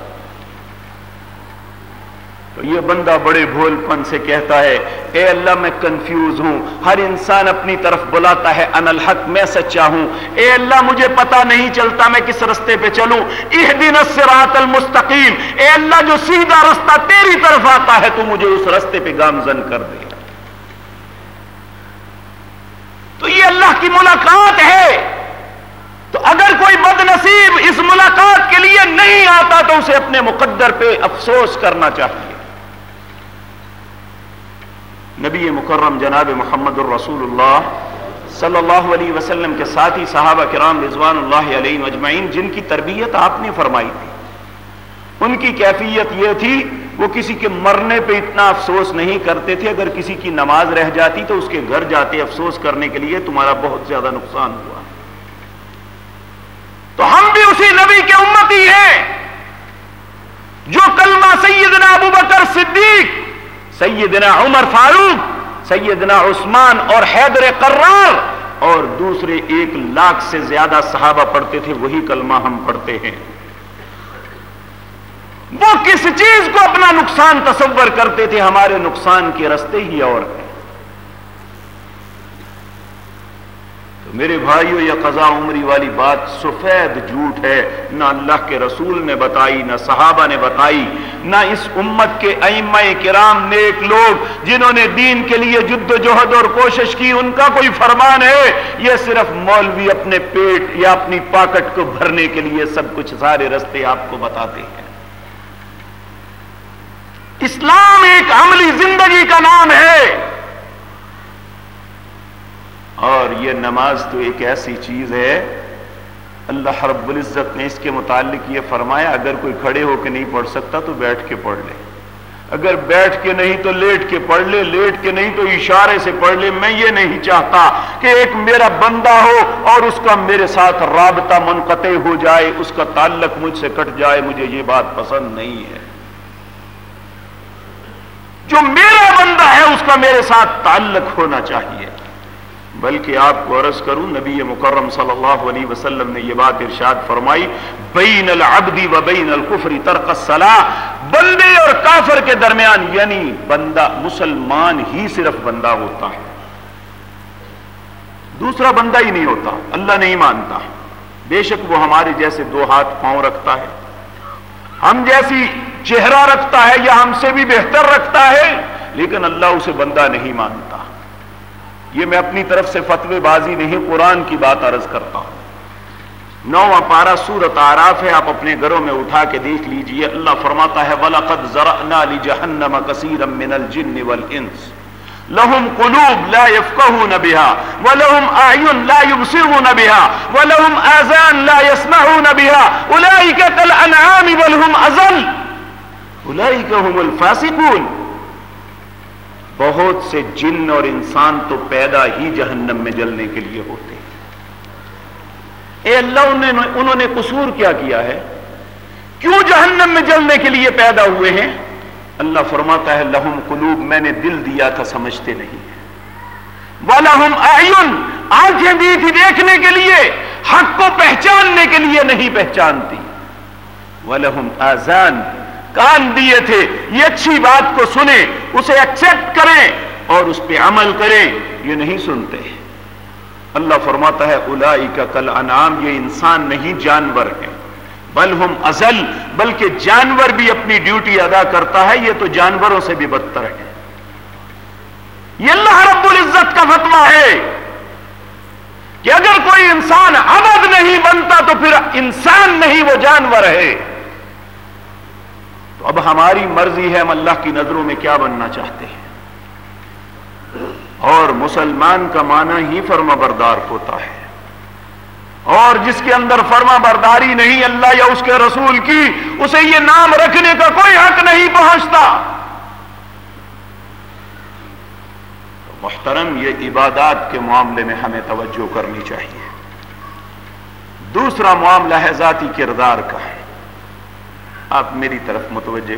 تو یہ بندہ بڑے بھول پن سے کہتا ہے، اے اللہ میں کنفیوز ہوں، ہر انسان اپنی طرف بلاتا ہے ان الحق، میں سچا ہوں۔ اے اللہ، مجھے پتا نہیں چلتا میں کس رستے پہ چلوں۔ اہدن الصراط المستقیم۔ اے اللہ، جو سیدھا رستہ تیری طرف آتا ہے، تو مجھے اس رستے پہ گامزن کر دے۔ تو یہ اللہ کی ملاقات ہے۔ تو اگر کوئی بد نصیب اس ملاقات کے لیے نہیں آتا تو اسے اپنے مقدر پہ افسوس کرنا چاہیے۔ نبی مکرم جناب محمد الرسول اللہ صلی اللہ علیہ وسلم کے ساتھی صحابہ کرام رضوان اللہ علیہ مجمعین جن کی تربیت آپ نے فرمائی تھی۔ ان کی کیفیت یہ تھی، وہ کسی کے مرنے پہ اتنا افسوس نہیں کرتے تھے۔ اگر کسی کی نماز رہ جاتی تو اس کے گھر جاتے افسوس کرنے کے لیے تمہارا بہت زیادہ نقصان ہوا۔ تو ہم بھی اسی نبی کے امتی ہیں جو کلمہ سیدنا ابو بکر صدیق، سیدنا عمر فاروق، سیدنا عثمان اور حیدر قرار اور دوسرے ایک لاکھ سے زیادہ صحابہ پڑھتے تھے، وہی کلمہ ہم پڑھتے ہیں۔ وہ کس چیز کو اپنا نقصان تصور کرتے تھے؟ ہمارے نقصان کے رستے ہی اور ہیں۔ میرے بھائیوں یہ قضا عمری والی بات سفید جھوٹ ہے۔ نہ اللہ کے رسول نے بتائی، نہ صحابہ نے بتائی، نہ اس امت کے ائمہ کرام نیک لوگ جنہوں نے دین کے لیے جد و جہد اور کوشش کی، ان کا کوئی فرمان ہے؟ یہ صرف مولوی اپنے پیٹ یا اپنی پاکٹ کو بھرنے کے لیے سب کچھ سارے رستے آپ کو بتاتے ہیں۔ اسلام ایک عملی زندگی کا نام ہے۔ اور یہ نماز تو ایک ایسی چیز ہے، اللہ رب العزت نے اس کے متعلق یہ فرمایا، اگر کوئی کھڑے ہو کے نہیں پڑھ سکتا تو بیٹھ کے پڑھ لے۔ اگر بیٹھ کے نہیں تو لیٹ کے پڑھ لے، لیٹ کے نہیں تو اشارے سے پڑھ لے۔ میں یہ نہیں چاہتا کہ ایک میرا بندہ ہو اور اس کا میرے ساتھ رابطہ منقطع ہو جائے، اس کا تعلق مجھ سے کٹ جائے۔ مجھے یہ بات پسند نہیں ہے۔ جو میرا بندہ ہے، اس کا میرے ساتھ تعلق ہونا چاہیے۔ بلکہ آپ کو عرض کروں، نبی مکرم صلی اللہ علیہ وسلم نے یہ بات ارشاد فرمائی، بین العبدی و بین القفری ترک الصلاح، بندے اور کافر کے درمیان یعنی بندہ مسلمان ہی صرف بندہ ہوتا ہے۔ دوسرا بندہ ہی نہیں ہوتا، اللہ نہیں مانتا۔ بے شک وہ ہمارے جیسے دو ہاتھ پاؤں رکھتا ہے۔ ہم جیسی چہرہ رکھتا ہے یا ہم سے بھی بہتر رکھتا ہے، لیکن اللہ اسے بندہ نہیں مانتا۔ یہ میں اپنی طرف سے فتوی بازی نہیں، قرآن کی بات عرض کرتا ہوں۔ نو پارا سورت آراف ہے، آپ اپنے گھروں میں اٹھا کے دیکھ لیجیے۔ اللہ فرماتا ہے، وَلَقَدْ زَرَعْنَا لِجَهَنَّمَ كَثِيرًا مِّنَ الْجِنِّ وَالْإِنسِ۔ لهم قلوب لا يفقهون بها، ولهم اعين لا يبصرون بها، ولهم اذان لا يسمعون بها۔ اولئك كالانعام بل هم اضل اولئك هم الفاسقون۔ بہت سے جن اور انسان تو پیدا ہی جہنم میں جلنے کے لیے ہوتے ہیں۔ اے اللہ انہوں نے قصور کیا کیا ہے؟ کیوں جہنم میں جلنے کے لیے پیدا ہوئے ہیں؟ اللہ فرماتا ہے، لہم قلوب، میں نے دل دیا تھا، سمجھتے نہیں وَلَهُمْ أَعْيُن، آنکھیں دی تھی دیکھنے کے لیے، حق کو پہچاننے کے لیے نہیں پہچانتی۔ وَلَهُمْ آزان کان دیے تھے، یہ اچھی بات کو سنیں، اسے ایکسپٹ کریں اور اس پہ عمل کریں، یہ نہیں سنتے۔ اللہ فرماتا ہے الائی کا کل انعام یہ انسان نہیں، جانور ہے بل ہم ازل، بلکہ جانور بھی اپنی ڈیوٹی ادا کرتا ہے، یہ تو جانوروں سے بھی بدتر ہے۔ یہ اللہ رب العزت کا فتوا ہے کہ اگر کوئی انسان عبد نہیں بنتا تو پھر انسان نہیں، وہ جانور ہے۔ تو اب ہماری مرضی ہے ہم اللہ کی نظروں میں کیا بننا چاہتے ہیں۔ اور مسلمان کا معنی ہی فرما بردار ہوتا ہے۔ اور جس کے اندر فرما برداری نہیں اللہ یا اس کے رسول کی، اسے یہ نام رکھنے کا کوئی حق نہیں پہنچتا۔ محترم، یہ عبادات کے معاملے میں ہمیں توجہ کرنی چاہیے۔ دوسرا معاملہ ہے ذاتی کردار کا۔ ہے آپ میری طرف متوجہ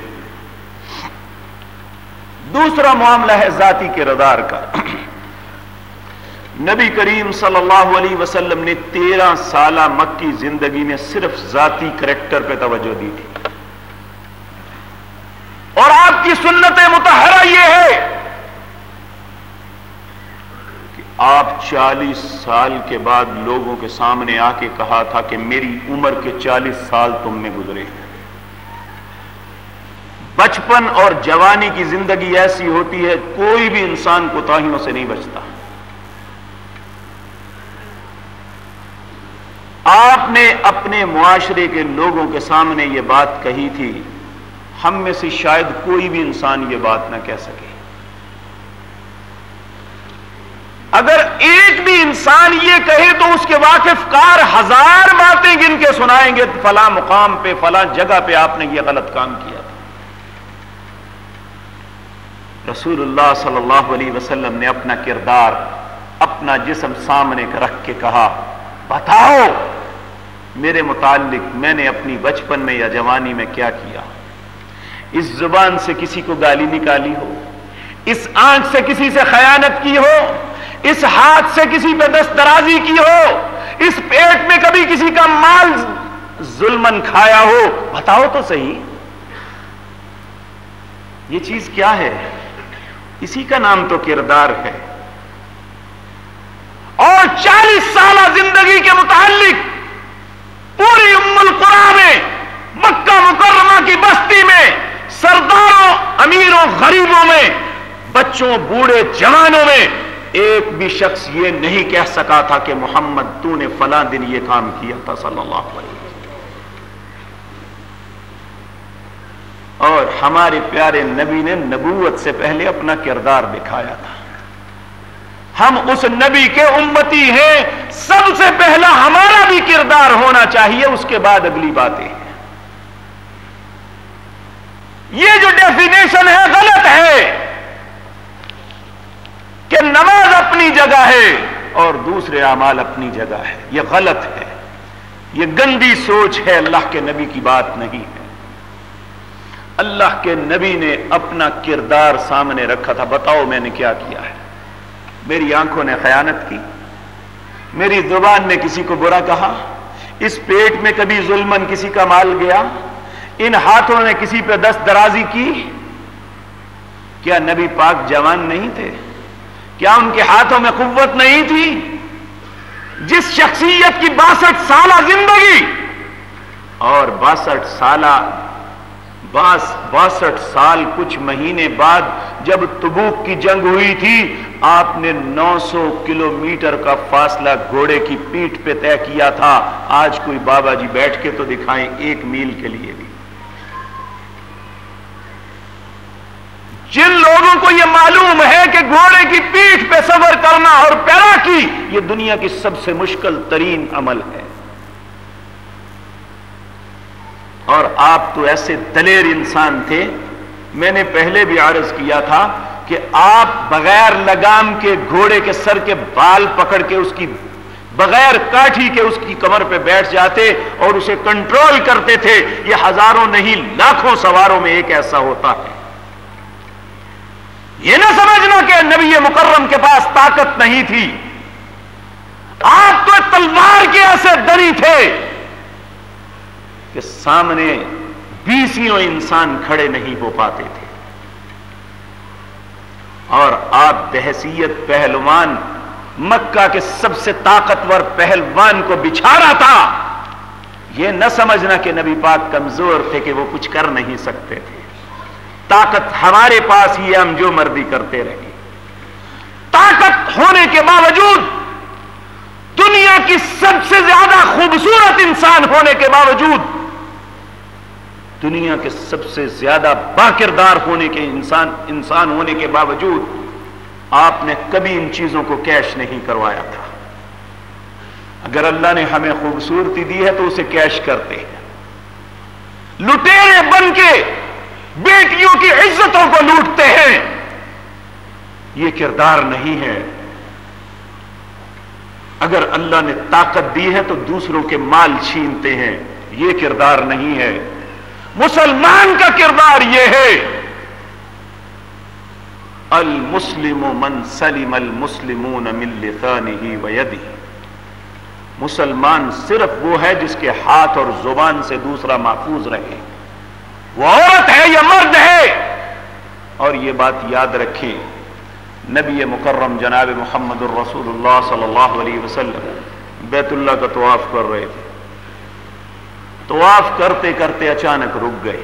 دوسرا معاملہ ہے ذاتی کردار کا۔ نبی کریم صلی اللہ علیہ وسلم نے تیرہ سالہ مکی زندگی میں صرف ذاتی کریکٹر پہ توجہ دی تھی۔ اور آپ کی سنت متحرہ یہ ہے کہ آپ چالیس سال کے بعد لوگوں کے سامنے آ کے کہا تھا کہ میری عمر کے چالیس سال تم میں گزرے۔ ہیں بچپن اور جوانی کی زندگی ایسی ہوتی ہے، کوئی بھی انسان کوتاہیوں سے نہیں بچتا۔ آپ نے اپنے معاشرے کے لوگوں کے سامنے یہ بات کہی تھی، ہم میں سے شاید کوئی بھی انسان یہ بات نہ کہہ سکے۔ اگر ایک بھی انسان یہ کہے تو اس کے واقف کار ہزار باتیں گن کے سنائیں گے، فلاں مقام پہ، فلاں جگہ پہ آپ نے یہ غلط کام کیا تھا رسول اللہ صلی اللہ علیہ وسلم نے اپنا کردار، اپنا جسم سامنے رکھ کے کہا، بتاؤ، میرے متعلق میں نے اپنی بچپن میں یا جوانی میں کیا کیا؟ اس زبان سے کسی کو گالی نکالی ہو؟ اس آنکھ سے کسی سے خیانت کی ہو؟ اس ہاتھ سے کسی پہ دسترازی کی ہو؟ اس پیٹ میں کبھی کسی کا مال ظلمن کھایا ہو؟ بتاؤ تو صحیح۔ یہ چیز کیا ہے؟ اسی کا نام تو کردار ہے۔ اور چالیس سالہ زندگی کے متعلق پوری ام القرا میں مکہ مکرمہ کی بستی میں سرداروں، امیروں، غریبوں میں، بچوں، بوڑھے، جوانوں میں ایک بھی شخص یہ نہیں کہہ سکا تھا کہ محمد تو نے فلاں دن یہ کام کیا تھا صلی اللہ علیہ وسلم۔ اور ہمارے پیارے نبی نے نبوت سے پہلے اپنا کردار دکھایا تھا۔ ہم اس نبی کے امتی ہیں۔ سب سے پہلا ہمارا بھی کردار ہونا چاہیے، اس کے بعد اگلی باتیں۔ یہ جو ڈیفینیشن ہے، غلط ہے کہ نماز اپنی جگہ ہے اور دوسرے اعمال اپنی جگہ ہے۔ یہ غلط ہے۔ یہ گندی سوچ ہے۔ اللہ کے نبی کی بات نہیں ہے۔ اللہ کے نبی نے اپنا کردار سامنے رکھا تھا، بتاؤ میں نے کیا کیا ہے؟ میری آنکھوں نے خیانت کی، میری زبان نے کسی کو برا کہا، اس پیٹ میں کبھی ظلمن کسی کا مال گیا، ان ہاتھوں نے کسی پہ دست درازی کی۔ کیا نبی پاک جوان نہیں تھے؟ کیا ان کے ہاتھوں میں قوت نہیں تھی؟ جس شخصیت کی باسٹھ سالہ زندگی اور باسٹھ سالہ باسٹھ سال کچھ مہینے بعد جب تبوک کی جنگ ہوئی تھی، آپ نے نو سو کلو میٹر کا فاصلہ گھوڑے کی پیٹ پہ طے کیا تھا۔ آج کوئی بابا جی بیٹھ کے تو دکھائیں ایک میل کے لیے بھی۔ جن لوگوں کو یہ معلوم ہے کہ گھوڑے کی پیٹ پہ سفر کرنا اور پیرا کی، یہ دنیا کی سب سے مشکل ترین عمل ہے۔ اور آپ تو ایسے دلیر انسان تھے، میں نے پہلے بھی عرض کیا تھا کہ آپ بغیر لگام کے گھوڑے کے سر کے بال پکڑ کے اس کی، بغیر کاٹھی کے اس کی کمر پہ بیٹھ جاتے اور اسے کنٹرول کرتے تھے، یہ ہزاروں نہیں، لاکھوں سواروں میں ایک ایسا ہوتا ہے۔ یہ نہ سمجھنا کہ نبی مکرم کے پاس طاقت نہیں تھی۔ آپ تو تلوار کے ایسے دری تھے۔ کہ سامنے بیسوں انسان کھڑے نہیں ہو پاتے تھے۔ اور آپ بحثیت پہلوان، مکہ کے سب سے طاقتور پہلوان کو بچھارا تھا۔ یہ نہ سمجھنا کہ نبی پاک کمزور تھے کہ وہ کچھ کر نہیں سکتے تھے۔ طاقت ہمارے پاس ہی ہم جو مرضی کرتے رہے طاقت ہونے کے باوجود دنیا کی سب سے زیادہ خوبصورت انسان ہونے کے باوجود دنیا کے سب سے زیادہ باکردار ہونے کے انسان انسان ہونے کے باوجود آپ نے کبھی ان چیزوں کو کیش نہیں کروایا تھا۔ اگر اللہ نے ہمیں خوبصورتی دی ہے تو اسے کیش کرتے ہیں۔ لٹیرے بن کے بیٹیوں کی عزتوں کو لوٹتے ہیں۔ یہ کردار نہیں ہے۔ اگر اللہ نے طاقت دی ہے تو دوسروں کے مال چھینتے ہیں۔ یہ کردار نہیں ہے۔ مسلمان کا کردار یہ ہے۔ المسلم من سلم المسلمون من لسانه ويده۔ مسلمان صرف وہ ہے جس کے ہاتھ اور زبان سے دوسرا محفوظ رہے۔ وہ عورت ہے یا مرد ہے؟ اور یہ بات یاد رکھیں، نبی مکرم جناب محمد الرسول اللہ صلی اللہ علیہ وسلم بیت اللہ کا طواف کر رہے تھے۔ طواف کرتے کرتے اچانک رک گئے۔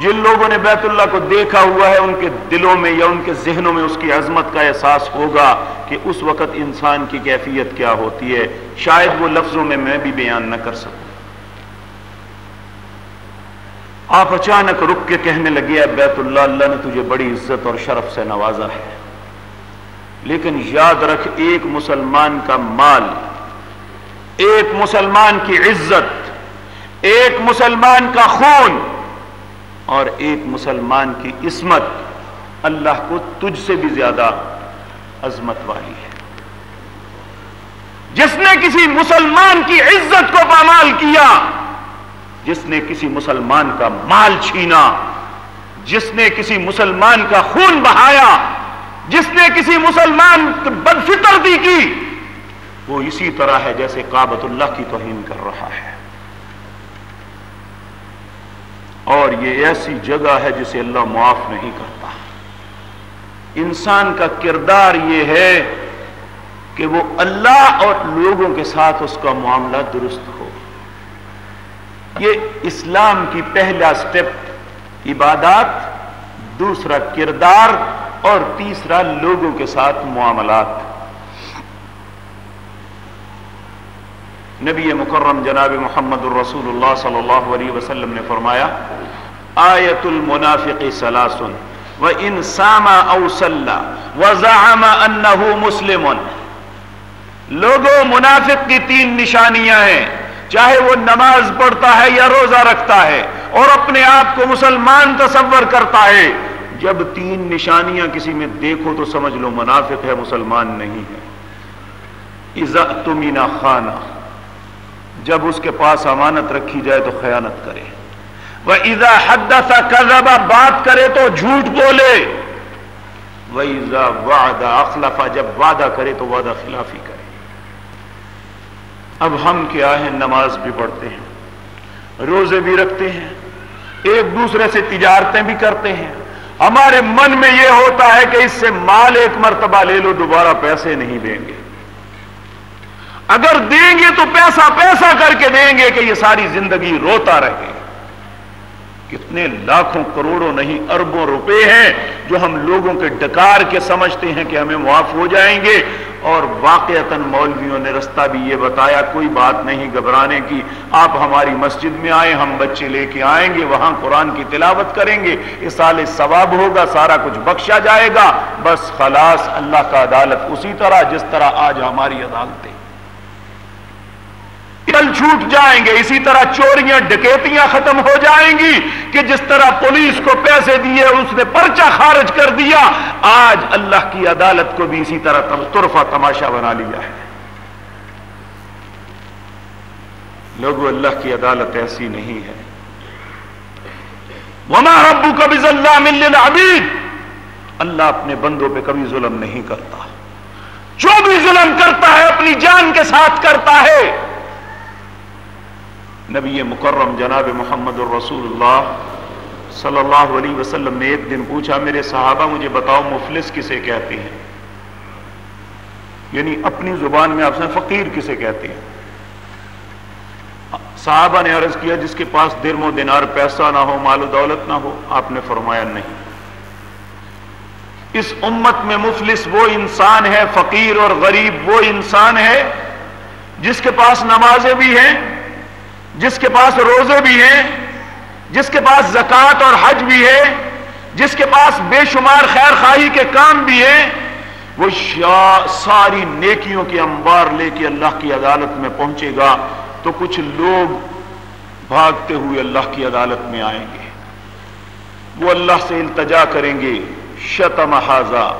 جن لوگوں نے بیت اللہ کو دیکھا ہوا ہے، ان کے دلوں میں یا ان کے ذہنوں میں اس کی عظمت کا احساس ہوگا کہ اس وقت انسان کی کیفیت کیا ہوتی ہے۔ شاید وہ لفظوں میں میں بھی بیان نہ کر سکوں۔ آپ اچانک رک کے کہنے لگے بیت اللہ اللہ نے تجھے بڑی عزت اور شرف سے نوازا ہے۔ لیکن یاد رکھ، ایک مسلمان کا مال، ایک مسلمان کی عزت ایک مسلمان کا خون اور ایک مسلمان کی عصمت اللہ کو تجھ سے بھی زیادہ عظمت والی ہے۔ جس نے کسی مسلمان کی عزت کو پامال کیا، جس نے کسی مسلمان کا مال چھینا، جس نے کسی مسلمان کا خون بہایا، جس نے کسی مسلمان بدفطرتی کی، وہ اسی طرح ہے جیسے کابت اللہ کی توہین کر رہا ہے۔ اور یہ ایسی جگہ ہے جسے اللہ معاف نہیں کرتا۔ انسان کا کردار یہ ہے کہ وہ اللہ اور لوگوں کے ساتھ اس کا معاملہ درست ہو۔ یہ اسلام کی پہلا سٹیپ عبادات، دوسرا کردار اور تیسرا لوگوں کے ساتھ معاملات۔ نبی مکرم جناب محمد الرسول اللہ صلی اللہ علیہ وسلم نے فرمایا آیت المنافق سلاسن، و انسامہ اوسلہ و زعم انہو مسلم لوگوں، منافق کی تین نشانیاں ہیں۔ چاہے وہ نماز پڑھتا ہے یا روزہ رکھتا ہے، اور اپنے آپ کو مسلمان تصور کرتا ہے۔ جب تین نشانیاں کسی میں دیکھو تو سمجھ لو منافق ہے، مسلمان نہیں ہے۔ عزا تمینا خانہ، جب اس کے پاس امانت رکھی جائے تو خیانت کرے۔ وہ ایزا حد سا بات کرے تو جھوٹ بولے۔ وہ ایزا وعدہ جب وعدہ کرے تو وعدہ خلافی کرے۔ اب ہم کیا ہیں نماز بھی پڑھتے ہیں، روزے بھی رکھتے ہیں، ایک دوسرے سے تجارتیں بھی کرتے ہیں۔ ہمارے من میں یہ ہوتا ہے کہ اس سے مال ایک مرتبہ لے لو، دوبارہ پیسے نہیں دیں گے۔ اگر دیں گے تو پیسہ پیسہ کر کے دیں گے کہ یہ ساری زندگی روتا رہے۔ کتنے لاکھوں کروڑوں نہیں اربوں روپے ہیں جو ہم لوگوں کے ڈکار کے سمجھتے ہیں کہ ہمیں معاف ہو جائیں گے۔ اور واقعتاً مولویوں نے رستہ بھی یہ بتایا، کوئی بات نہیں گھبرانے کی۔ آپ ہماری مسجد میں آئے ہم بچے لے کے آئیں گے، وہاں قرآن کی تلاوت کریں گے۔ اس سال ثواب ہوگا، سارا کچھ بخشا جائے گا۔ بس خلاص، اللہ کا عدالت اسی طرح، جس طرح آج ہماری عدالتیں۔ کل چھوٹ جائیں گے، اسی طرح چوریاں، ڈکیتیاں ختم ہو جائیں گی کہ جس طرح پولیس کو پیسے دیے، اس نے پرچہ خارج کر دیا، آج اللہ کی عدالت کو بھی اسی طرح طرفہ تماشا بنا لیا ہے۔ لوگو، اللہ کی عدالت ایسی نہیں ہے۔ وما ربو کبھی اللہ مل اللہ اپنے بندوں پہ کبھی ظلم نہیں کرتا۔ جو بھی ظلم کرتا ہے، اپنی جان کے ساتھ کرتا ہے۔ نبی مکرم جناب محمد الرسول اللہ صلی اللہ علیہ وسلم نے ایک دن پوچھا، میرے صحابہ مجھے بتاؤ مفلس کسے کہتے ہیں؟ یعنی اپنی زبان میں آپ سے فقیر کسے کہتے ہیں؟ صحابہ نے عرض کیا، جس کے پاس درم و دینار پیسہ نہ ہو، مال و دولت نہ ہو، آپ نے فرمایا نہیں۔ اس امت میں مفلس وہ انسان ہے، فقیر اور غریب وہ انسان ہے، جس کے پاس نمازیں بھی ہیں جس کے پاس روزے بھی ہیں، جس کے پاس زکوٰۃ اور حج بھی ہے، جس کے پاس بے شمار خیر خواہی کے کام بھی ہیں، وہ ساری نیکیوں کے انبار لے کے اللہ کی عدالت میں پہنچے گا۔ تو کچھ لوگ بھاگتے ہوئے اللہ کی عدالت میں آئیں گے۔ وہ اللہ سے التجا کریں گے۔ شتم حاضہ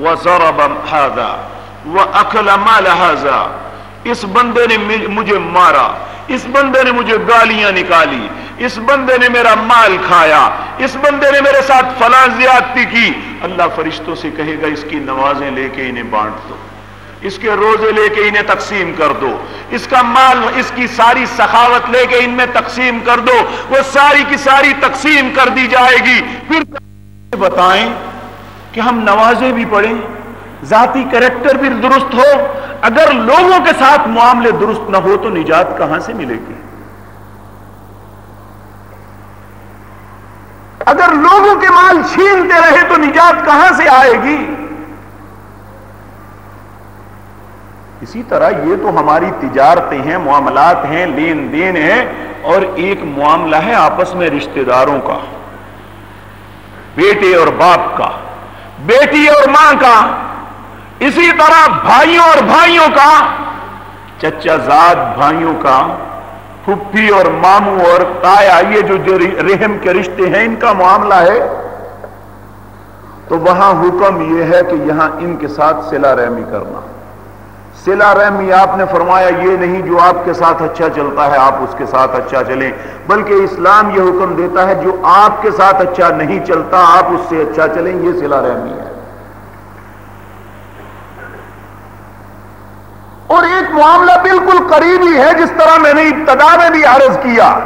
و ضرب حاضہ وہ اکل لہذا اس بندے نے مجھے مارا۔ اس بندے نے مجھے گالیاں نکالی، اس بندے نے میرا مال کھایا، اس بندے نے میرے ساتھ فلاں زیادتی کی۔ اللہ فرشتوں سے کہے گا، اس کی نمازیں لے کے انہیں بانٹ دو، اس کے روزے لے کے انہیں تقسیم کر دو، اس کا مال، اس کی ساری سخاوت لے کے ان میں تقسیم کر دو، وہ ساری کی ساری تقسیم کر دی جائے گی۔ پھر بتائیں کہ ہم نوازیں بھی پڑھیں۔ ذاتی کریکٹر بھی درست ہو، اگر لوگوں کے ساتھ معاملے درست نہ ہو تو نجات کہاں سے ملے گی؟ اگر لوگوں کے مال چھینتے رہے تو نجات کہاں سے آئے گی؟ اسی طرح یہ تو ہماری تجارتیں ہیں، معاملات ہیں، لین دین ہیں، اور ایک معاملہ ہے آپس میں رشتہ داروں کا، بیٹے اور باپ کا، بیٹی اور ماں کا۔ اسی طرح بھائیوں اور بھائیوں کا، چچا زاد بھائیوں کا، پھپھی اور ماموں اور تایا، یہ جو رحم کے رشتے ہیں، ان کا معاملہ ہے۔ تو وہاں حکم یہ ہے کہ یہاں ان کے ساتھ سلا رحمی کرنا۔ سلا رحمی آپ نے فرمایا، یہ نہیں جو آپ کے ساتھ اچھا چلتا ہے، آپ اس کے ساتھ اچھا چلیں۔ بلکہ اسلام یہ حکم دیتا ہے، جو آپ کے ساتھ اچھا نہیں چلتا، آپ اس سے اچھا چلیں، یہ سلا رحمی ہے۔ اور ایک معاملہ بالکل قریبی ہے جس طرح میں نے ابتدا میں بھی عرض کیا۔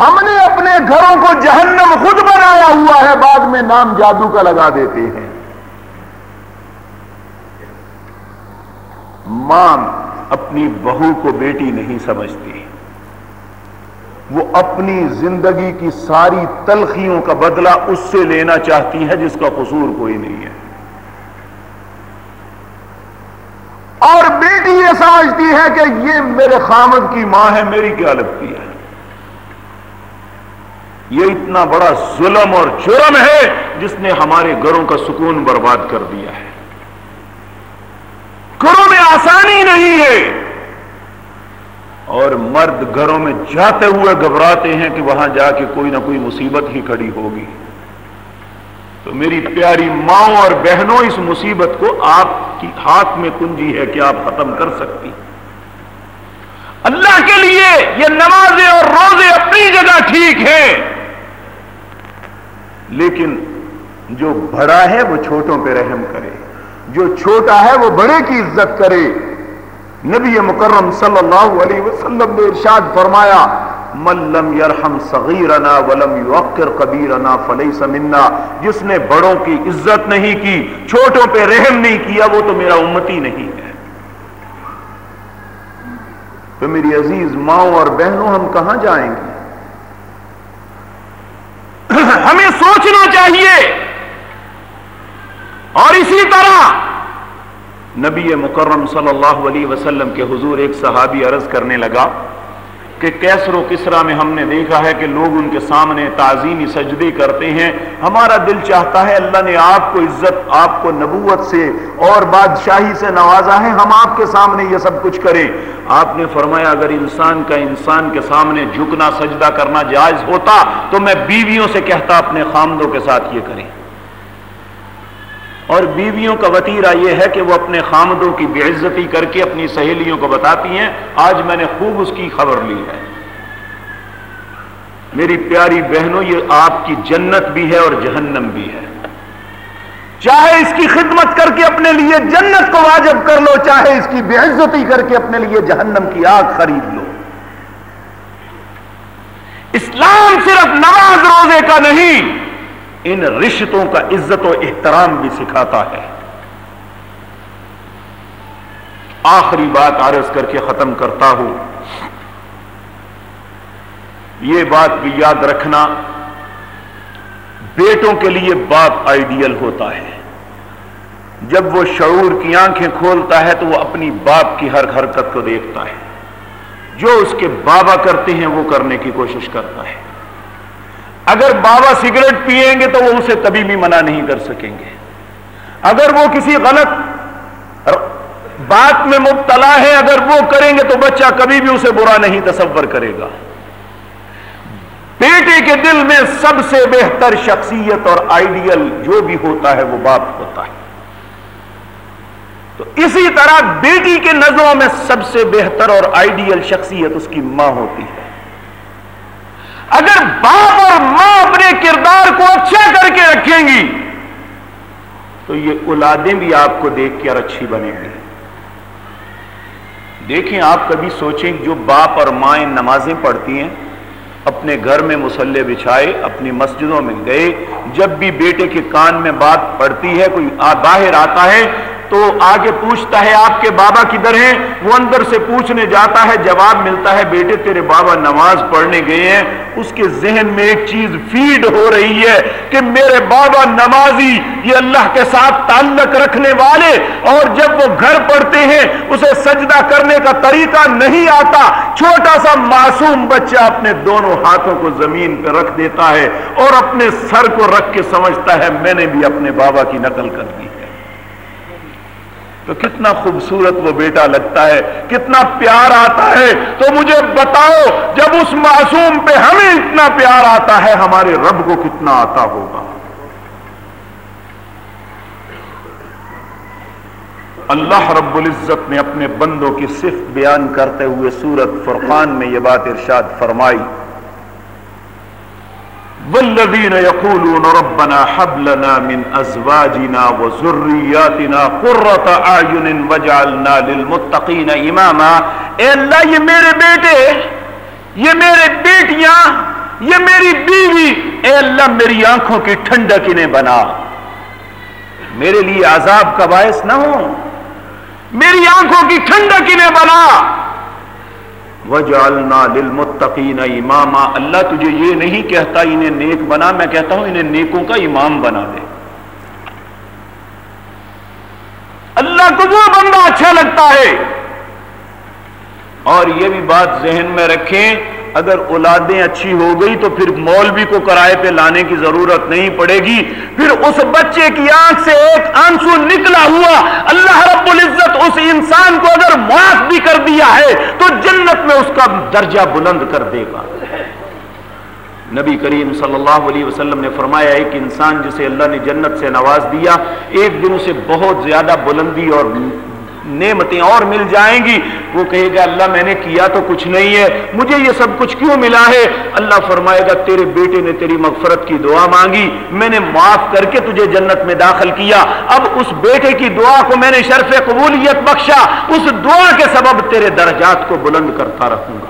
ہم نے اپنے گھروں کو جہنم خود بنایا ہوا ہے، بعد میں نام جادو کا لگا دیتے ہیں۔ ماں اپنی بہو کو بیٹی نہیں سمجھتی۔ وہ اپنی زندگی کی ساری تلخیوں کا بدلہ اس سے لینا چاہتی ہے جس کا قصور کوئی نہیں ہے۔ اور بیٹی یہ سمجھتی ہے کہ یہ میرے خامد کی ماں ہے، میری کیا لگتی ہے؟ یہ اتنا بڑا ظلم اور جرم ہے جس نے ہمارے گھروں کا سکون برباد کر دیا ہے۔ گھروں میں آسانی نہیں ہے۔ اور مرد گھروں میں جاتے ہوئے گھبراتے ہیں کہ وہاں جا کے کوئی نہ کوئی مصیبت ہی کھڑی ہوگی۔ تو میری پیاری ماں اور بہنوں، اس مصیبت کو آپ کی ہاتھ میں کنجی ہے کہ آپ ختم کر سکتی اللہ کے لیے یہ نمازیں اور روزے اپنی جگہ ٹھیک ہیں، لیکن جو بڑا ہے وہ چھوٹوں پہ رحم کرے، جو چھوٹا ہے وہ بڑے کی عزت کرے۔ نبی مکرم صلی اللہ علیہ وسلم نے ارشاد فرمایا ملم یرحم صغیرنا ولم یوقر کبیرنا فلیس منا۔ جس نے بڑوں کی عزت نہیں کی، چھوٹوں پہ رحم نہیں کیا، وہ تو میرا امتی نہیں ہے۔ تو میری عزیز ماؤں اور بہنوں، ہم کہاں جائیں گے؟ ہمیں سوچنا چاہیے۔ اور اسی طرح نبی مکرم صلی اللہ علیہ وسلم کے حضور ایک صحابی عرض کرنے لگا کہ کیسر و کسرا میں ہم نے دیکھا ہے کہ لوگ ان کے سامنے تعظیمی سجدے کرتے ہیں۔ ہمارا دل چاہتا ہے اللہ نے آپ کو عزت، آپ کو نبوت سے اور بادشاہی سے نوازا ہے، ہم آپ کے سامنے یہ سب کچھ کریں۔ آپ نے فرمایا، اگر انسان کا انسان کے سامنے جھکنا، سجدہ کرنا جائز ہوتا تو میں بیویوں سے کہتا، اپنے خامدوں کے ساتھ یہ کریں۔ اور بیویوں کا وطیرہ یہ ہے کہ وہ اپنے خامدوں کی بے عزتی کر کے اپنی سہیلیوں کو بتاتی ہیں، آج میں نے خوب اس کی خبر لی ہے۔ میری پیاری بہنوں، یہ آپ کی جنت بھی ہے اور جہنم بھی ہے۔ چاہے اس کی خدمت کر کے اپنے لیے جنت کو واجب کر لو، چاہے اس کی بے عزتی کر کے اپنے لیے جہنم کی آگ خرید لو۔ اسلام صرف نماز روزے کا نہیں ان رشتوں کا عزت و احترام بھی سکھاتا ہے۔ آخری بات عرض کر کے ختم کرتا ہوں۔ یہ بات بھی یاد رکھنا، بیٹوں کے لیے باپ آئیڈیل ہوتا ہے۔ جب وہ شعور کی آنکھیں کھولتا ہے تو وہ اپنی باپ کی ہر حرکت کو دیکھتا ہے۔ جو اس کے بابا کرتے ہیں وہ کرنے کی کوشش کرتا ہے۔ اگر بابا سگریٹ پیئیں گے تو وہ اسے کبھی بھی منع نہیں کر سکیں گے۔ اگر وہ کسی غلط بات میں مبتلا ہے، اگر وہ کریں گے تو بچہ کبھی بھی اسے برا نہیں تصور کرے گا۔ بیٹے کے دل میں سب سے بہتر شخصیت اور آئیڈیل جو بھی ہوتا ہے، وہ باپ ہوتا ہے۔ تو اسی طرح بیٹی کے نظروں میں سب سے بہتر اور آئیڈیل شخصیت اس کی ماں ہوتی ہے۔ اگر باپ اور ماں اپنے کردار کو اچھا کر کے رکھیں گی، تو یہ اولادیں بھی آپ کو دیکھ کے اور اچھی بنے گی۔ دیکھیں، آپ کبھی سوچیں جو باپ اور مائیں نمازیں پڑھتی ہیں، اپنے گھر میں مسلح بچھائے، اپنی مسجدوں میں گئے، جب بھی بیٹے کے کان میں بات پڑتی ہے، کوئی باہر آتا ہے تو آگے پوچھتا ہے آپ کے بابا کدھر ہیں؟ وہ اندر سے پوچھنے جاتا ہے، جواب ملتا ہے، بیٹے تیرے بابا نماز پڑھنے گئے ہیں۔ اس کے ذہن میں ایک چیز فیڈ ہو رہی ہے کہ میرے بابا نمازی، یہ اللہ کے ساتھ تعلق رکھنے والے۔ اور جب وہ گھر پڑھتے ہیں، اسے سجدہ کرنے کا طریقہ نہیں آتا۔ چھوٹا سا معصوم بچہ اپنے دونوں ہاتھوں کو زمین پہ رکھ دیتا ہے اور اپنے سر کو رکھ کے سمجھتا ہے، میں نے بھی اپنے بابا کی نقل کر دی۔ تو کتنا خوبصورت وہ بیٹا لگتا ہے، کتنا پیار آتا ہے۔ تو مجھے بتاؤ، جب اس معصوم پہ ہمیں اتنا پیار آتا ہے، ہمارے رب کو کتنا آتا ہوگا؟ اللہ رب العزت نے اپنے بندوں کی صفت بیان کرتے ہوئے سورت فرقان میں یہ بات ارشاد فرمائی۔ والذین یقولون ربنا حب لنا من ازواجنا وذریاتنا قرۃ اعین وجعلنا للمتقین اماما۔ اے اللہ، یہ میرے بیٹے، یہ میرے بیٹیاں، یہ میری بیوی، اے اللہ، میری آنکھوں کی ٹھنڈک انہیں بنا۔ میرے لیے عذاب کا باعث نہ ہو میری آنکھوں کی ٹھنڈک انہیں بنا۔ وجعلنا للمتقین اماما اللہ تجھے یہ نہیں کہتا انہیں نیک بنا، میں کہتا ہوں انہیں نیکوں کا امام بنا دے۔ اللہ کو وہ بندہ اچھا لگتا ہے، اور یہ بھی بات ذہن میں رکھیں اگر اولادیں اچھی ہو گئی تو پھر مولوی کو کرائے پہ لانے کی ضرورت نہیں پڑے گی۔ پھر اس بچے کی آنکھ سے ایک آنسو نکلا ہوا۔ اللہ رب العزت اس انسان کو اگر معاف بھی کر دیا ہے تو جنت میں اس کا درجہ بلند کر دے گا۔ نبی کریم صلی اللہ علیہ وسلم نے فرمایا، ایک انسان جسے اللہ نے جنت سے نواز دیا، ایک دن اسے بہت زیادہ بلندی اور نعمتیں اور مل جائیں گی۔ وہ کہے گا، اللہ میں نے کیا تو کچھ نہیں ہے۔ مجھے یہ سب کچھ کیوں ملا ہے؟ اللہ فرمائے گا، تیرے بیٹے نے تیری مغفرت کی دعا مانگی۔ میں نے معاف کر کے تجھے جنت میں داخل کیا۔ اب اس بیٹے کی دعا کو میں نے شرف قبولیت بخشا۔ اس دعا کے سبب تیرے درجات کو بلند کرتا رکھوں گا۔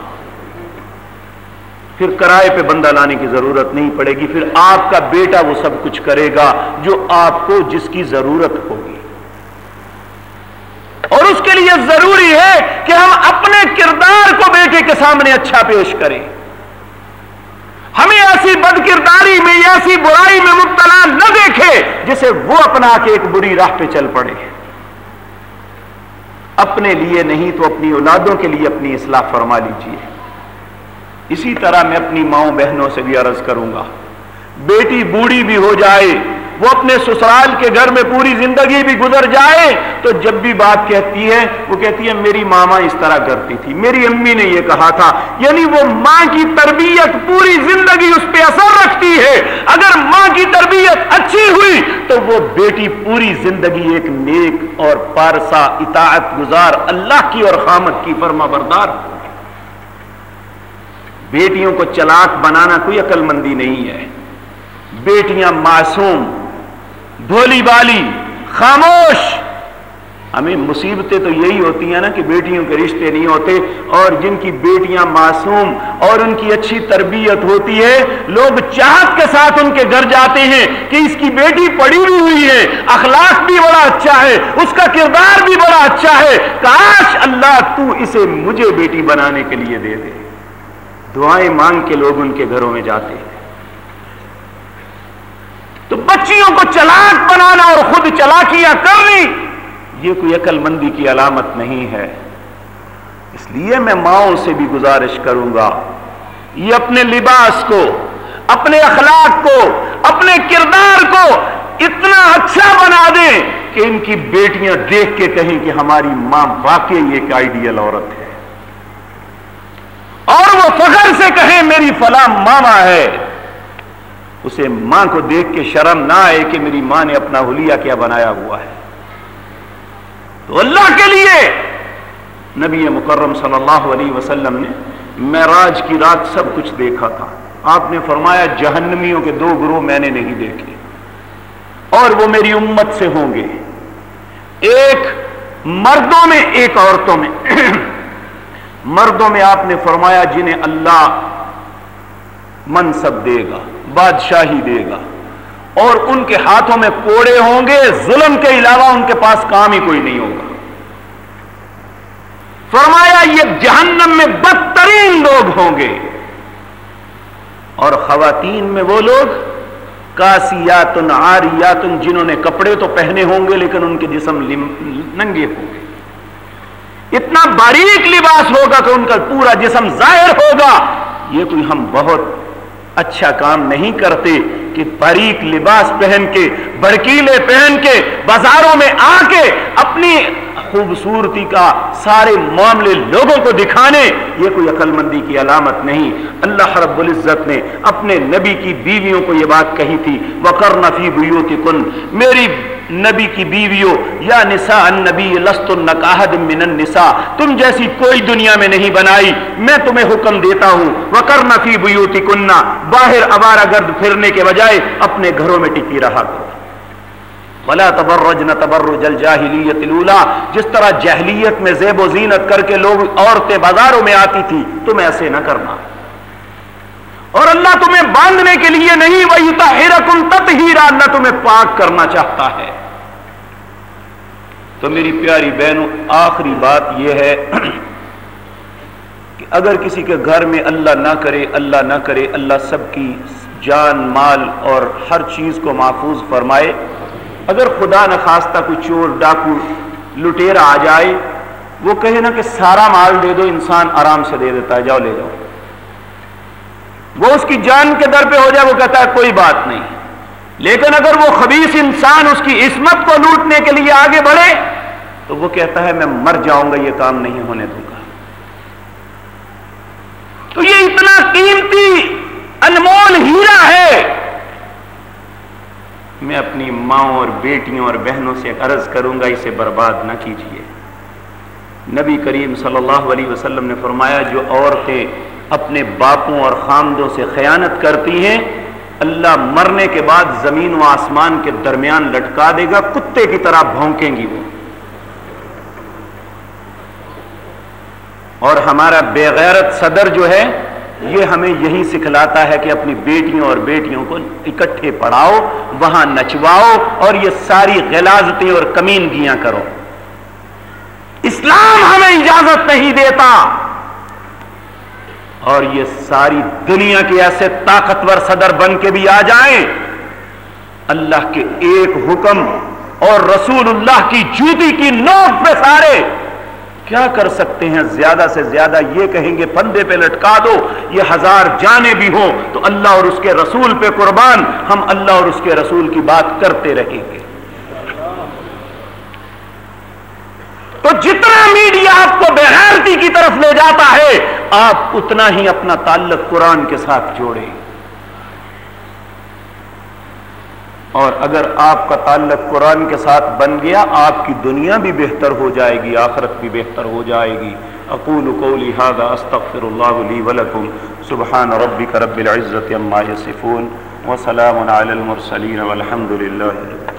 پھر کرائے پہ بندہ لانے کی ضرورت نہیں پڑے گی۔ پھر آپ کا بیٹا وہ سب کچھ کرے گا جو آپ کو جس کی ضرورت ہوگی۔ اور اس کے لیے ضروری ہے کہ ہم اپنے کردار کو بیٹے کے سامنے اچھا پیش کریں۔ ہمیں ایسی بد کرداری میں، ایسی برائی میں مبتلا نہ دیکھے جسے وہ اپنا کے ایک بری راہ پہ چل پڑے۔ اپنے لیے نہیں تو اپنی اولادوں کے لیے اپنی اصلاح فرما لیجیے اسی طرح میں اپنی ماؤں بہنوں سے بھی عرض کروں گا، بیٹی بوڑھی بھی ہو جائے وہ اپنے سسرال کے گھر میں پوری زندگی بھی گزر جائے، تو جب بھی بات کہتی ہے، وہ کہتی ہے، میری ماما اس طرح کرتی تھی۔ میری امی نے یہ کہا تھا۔ یعنی وہ ماں کی تربیت پوری زندگی اس پہ اثر رکھتی ہے۔ اگر ماں کی تربیت اچھی ہوئی، تو وہ بیٹی پوری زندگی ایک نیک اور پارسا اطاعت گزار، اللہ کی اور خامت کی فرما بردار بیٹیوں کو چلاک بنانا کوئی عقل مندی نہیں ہے۔ بیٹیاں معصوم بھولی بالی، خاموش۔ ہمیں مصیبتیں تو یہی ہوتی ہیں نا کہ بیٹیوں کے رشتے نہیں ہوتے اور جن کی بیٹیاں معصوم اور ان کی اچھی تربیت ہوتی ہے، لوگ چاہت کے ساتھ ان کے گھر جاتے ہیں کہ اس کی بیٹی پڑی بھی ہوئی ہے، اخلاق بھی بڑا اچھا ہے، اس کا کردار بھی بڑا اچھا ہے۔ کاش اللہ تو اسے مجھے بیٹی بنانے کے لیے دے دے۔ دعائیں مانگ کے لوگ ان کے گھروں میں جاتے ہیں۔ تو بچیوں کو چلاک بنانا اور خود چلاکیاں کرنی، یہ کوئی عقل مندی کی علامت نہیں ہے۔ اس لیے میں ماؤں سے بھی گزارش کروں گا، یہ اپنے لباس کو، اپنے اخلاق کو، اپنے کردار کو اتنا اچھا بنا دیں کہ ان کی بیٹیاں دیکھ کے کہیں کہ ہماری ماں واقعی ایک آئیڈیل عورت ہے۔ اور وہ فخر سے کہیں، میری فلاں ماما ہے۔ اسے ماں کو دیکھ کے شرم نہ آئے کہ میری ماں نے اپنا حلیہ کیا بنایا ہوا ہے۔ تو اللہ کے لیے نبی مکرم صلی اللہ علیہ وسلم نے معراج کی رات سب کچھ دیکھا تھا۔ آپ نے فرمایا، جہنمیوں کے دو گروہ میں نے نہیں دیکھے۔ اور وہ میری امت سے ہوں گے۔ ایک مردوں میں، ایک عورتوں میں۔ مردوں میں آپ نے فرمایا، جنہیں اللہ منصب دے گا۔ بادشاہی دے گا۔ اور ان کے ہاتھوں میں کوڑے ہوں گے، ظلم کے علاوہ ان کے پاس کام ہی کوئی نہیں ہوگا۔ فرمایا، یہ جہنم میں بدترین لوگ ہوں گے۔ اور خواتین میں وہ لوگ کاسیاتن آریاتن جنہوں نے کپڑے تو پہنے ہوں گے، لیکن ان کے جسم ننگے ہوں گے۔ اتنا باریک لباس ہوگا کہ ان کا پورا جسم ظاہر ہوگا۔ یہ کوئی ہم بہت اچھا کام نہیں کرتے کہ باریک لباس پہن کے بڑکیلے پہن کے، بازاروں میں آ کے اپنی خوبصورتی کا سارے معاملے لوگوں کو دکھانے، یہ کوئی عقل مندی کی علامت نہیں۔ اللہ رب العزت نے اپنے نبی کی بیویوں کو یہ بات کہی تھی وکر نفی بیو کن میری نبی کی بیویوں، یا نسا النبی لست النقاہد من النساء، تم جیسی کوئی دنیا میں نہیں بنائی، میں تمہیں حکم دیتا ہوں وکر نفی بیوتی باہر ابارہ گرد پھرنے کے بجائے اپنے گھروں میں ٹکی رہا کرو۔ بلا تبرج تبرج الجاہلیت الاولا جس طرح جہلیت میں زیب و زینت کر کے لوگ عورتیں بازاروں میں آتی تھی تم ایسے نہ کرنا۔ اور اللہ تمہیں باندھنے کے لیے نہیں وہی تاہرکن تطہیرا اللہ تمہیں پاک کرنا چاہتا ہے۔ تو میری پیاری بہنوں، آخری بات یہ ہے کہ اگر کسی کے گھر میں اللہ نہ کرے، اللہ نہ کرے، اللہ سب کی جان، مال اور ہر چیز کو محفوظ فرمائے، اگر خدا نخواستہ کوئی چور، ڈاکو لٹیرا آ جائے، وہ کہے نا کہ سارا مال دے دو، انسان آرام سے دے دیتا ہے، جاؤ لے جاؤ۔ وہ اس کی جان کے در پہ ہو جائے، وہ کہتا ہے، کوئی بات نہیں۔ لیکن اگر وہ خبیص انسان اس کی عصمت کو لوٹنے کے لیے آگے بڑھے، تو وہ کہتا ہے، میں مر جاؤں گا، یہ کام نہیں ہونے دوں گا۔ تو یہ اتنا قیمتی انمول ہیرا ہے۔ میں اپنی ماں اور بیٹیوں اور بہنوں سے عرض کروں گا، اسے برباد نہ کیجیے نبی کریم صلی اللہ علیہ وسلم نے فرمایا، جو عورتیں اپنے باپوں اور خامدوں سے خیانت کرتی ہیں، اللہ مرنے کے بعد زمین و آسمان کے درمیان لٹکا دے گا، کتے کی طرح بھونکیں گی وہ۔ اور ہمارا بے غیرت صدر جو ہے، یہ ہمیں یہی سکھلاتا ہے کہ اپنی بیٹیوں اور بیٹیوں کو اکٹھے پڑھاؤ، وہاں نچواؤ اور یہ ساری غلازتیں اور کمینگیاں کرو۔ اسلام ہمیں اجازت نہیں دیتا۔ اور یہ ساری دنیا کے ایسے طاقتور صدر بن کے بھی آ جائیں۔ اللہ کے ایک حکم اور رسول اللہ کی جوتی کی نوٹ پہ سارے۔ کیا کر سکتے ہیں؟ زیادہ سے زیادہ یہ کہیں گے، پندے پہ لٹکا دو، یہ ہزار جانے بھی ہوں تو اللہ اور اس کے رسول پہ قربان، ہم اللہ اور اس کے رسول کی بات کرتے رہیں گے۔ تو جتنا میڈیا آپ کو بغیرتی کی طرف لے جاتا ہے، آپ اتنا ہی اپنا تعلق قرآن کے ساتھ جوڑیں۔ اور اگر آپ کا تعلق قرآن کے ساتھ بن گیا، آپ کی دنیا بھی بہتر ہو جائے گی، آخرت بھی بہتر ہو جائے گی۔ اقول قولی هذا، استغفر الله لي ولكم سبحان ربك رب العزة عما يصفون وسلام على المرسلين والحمد لله رب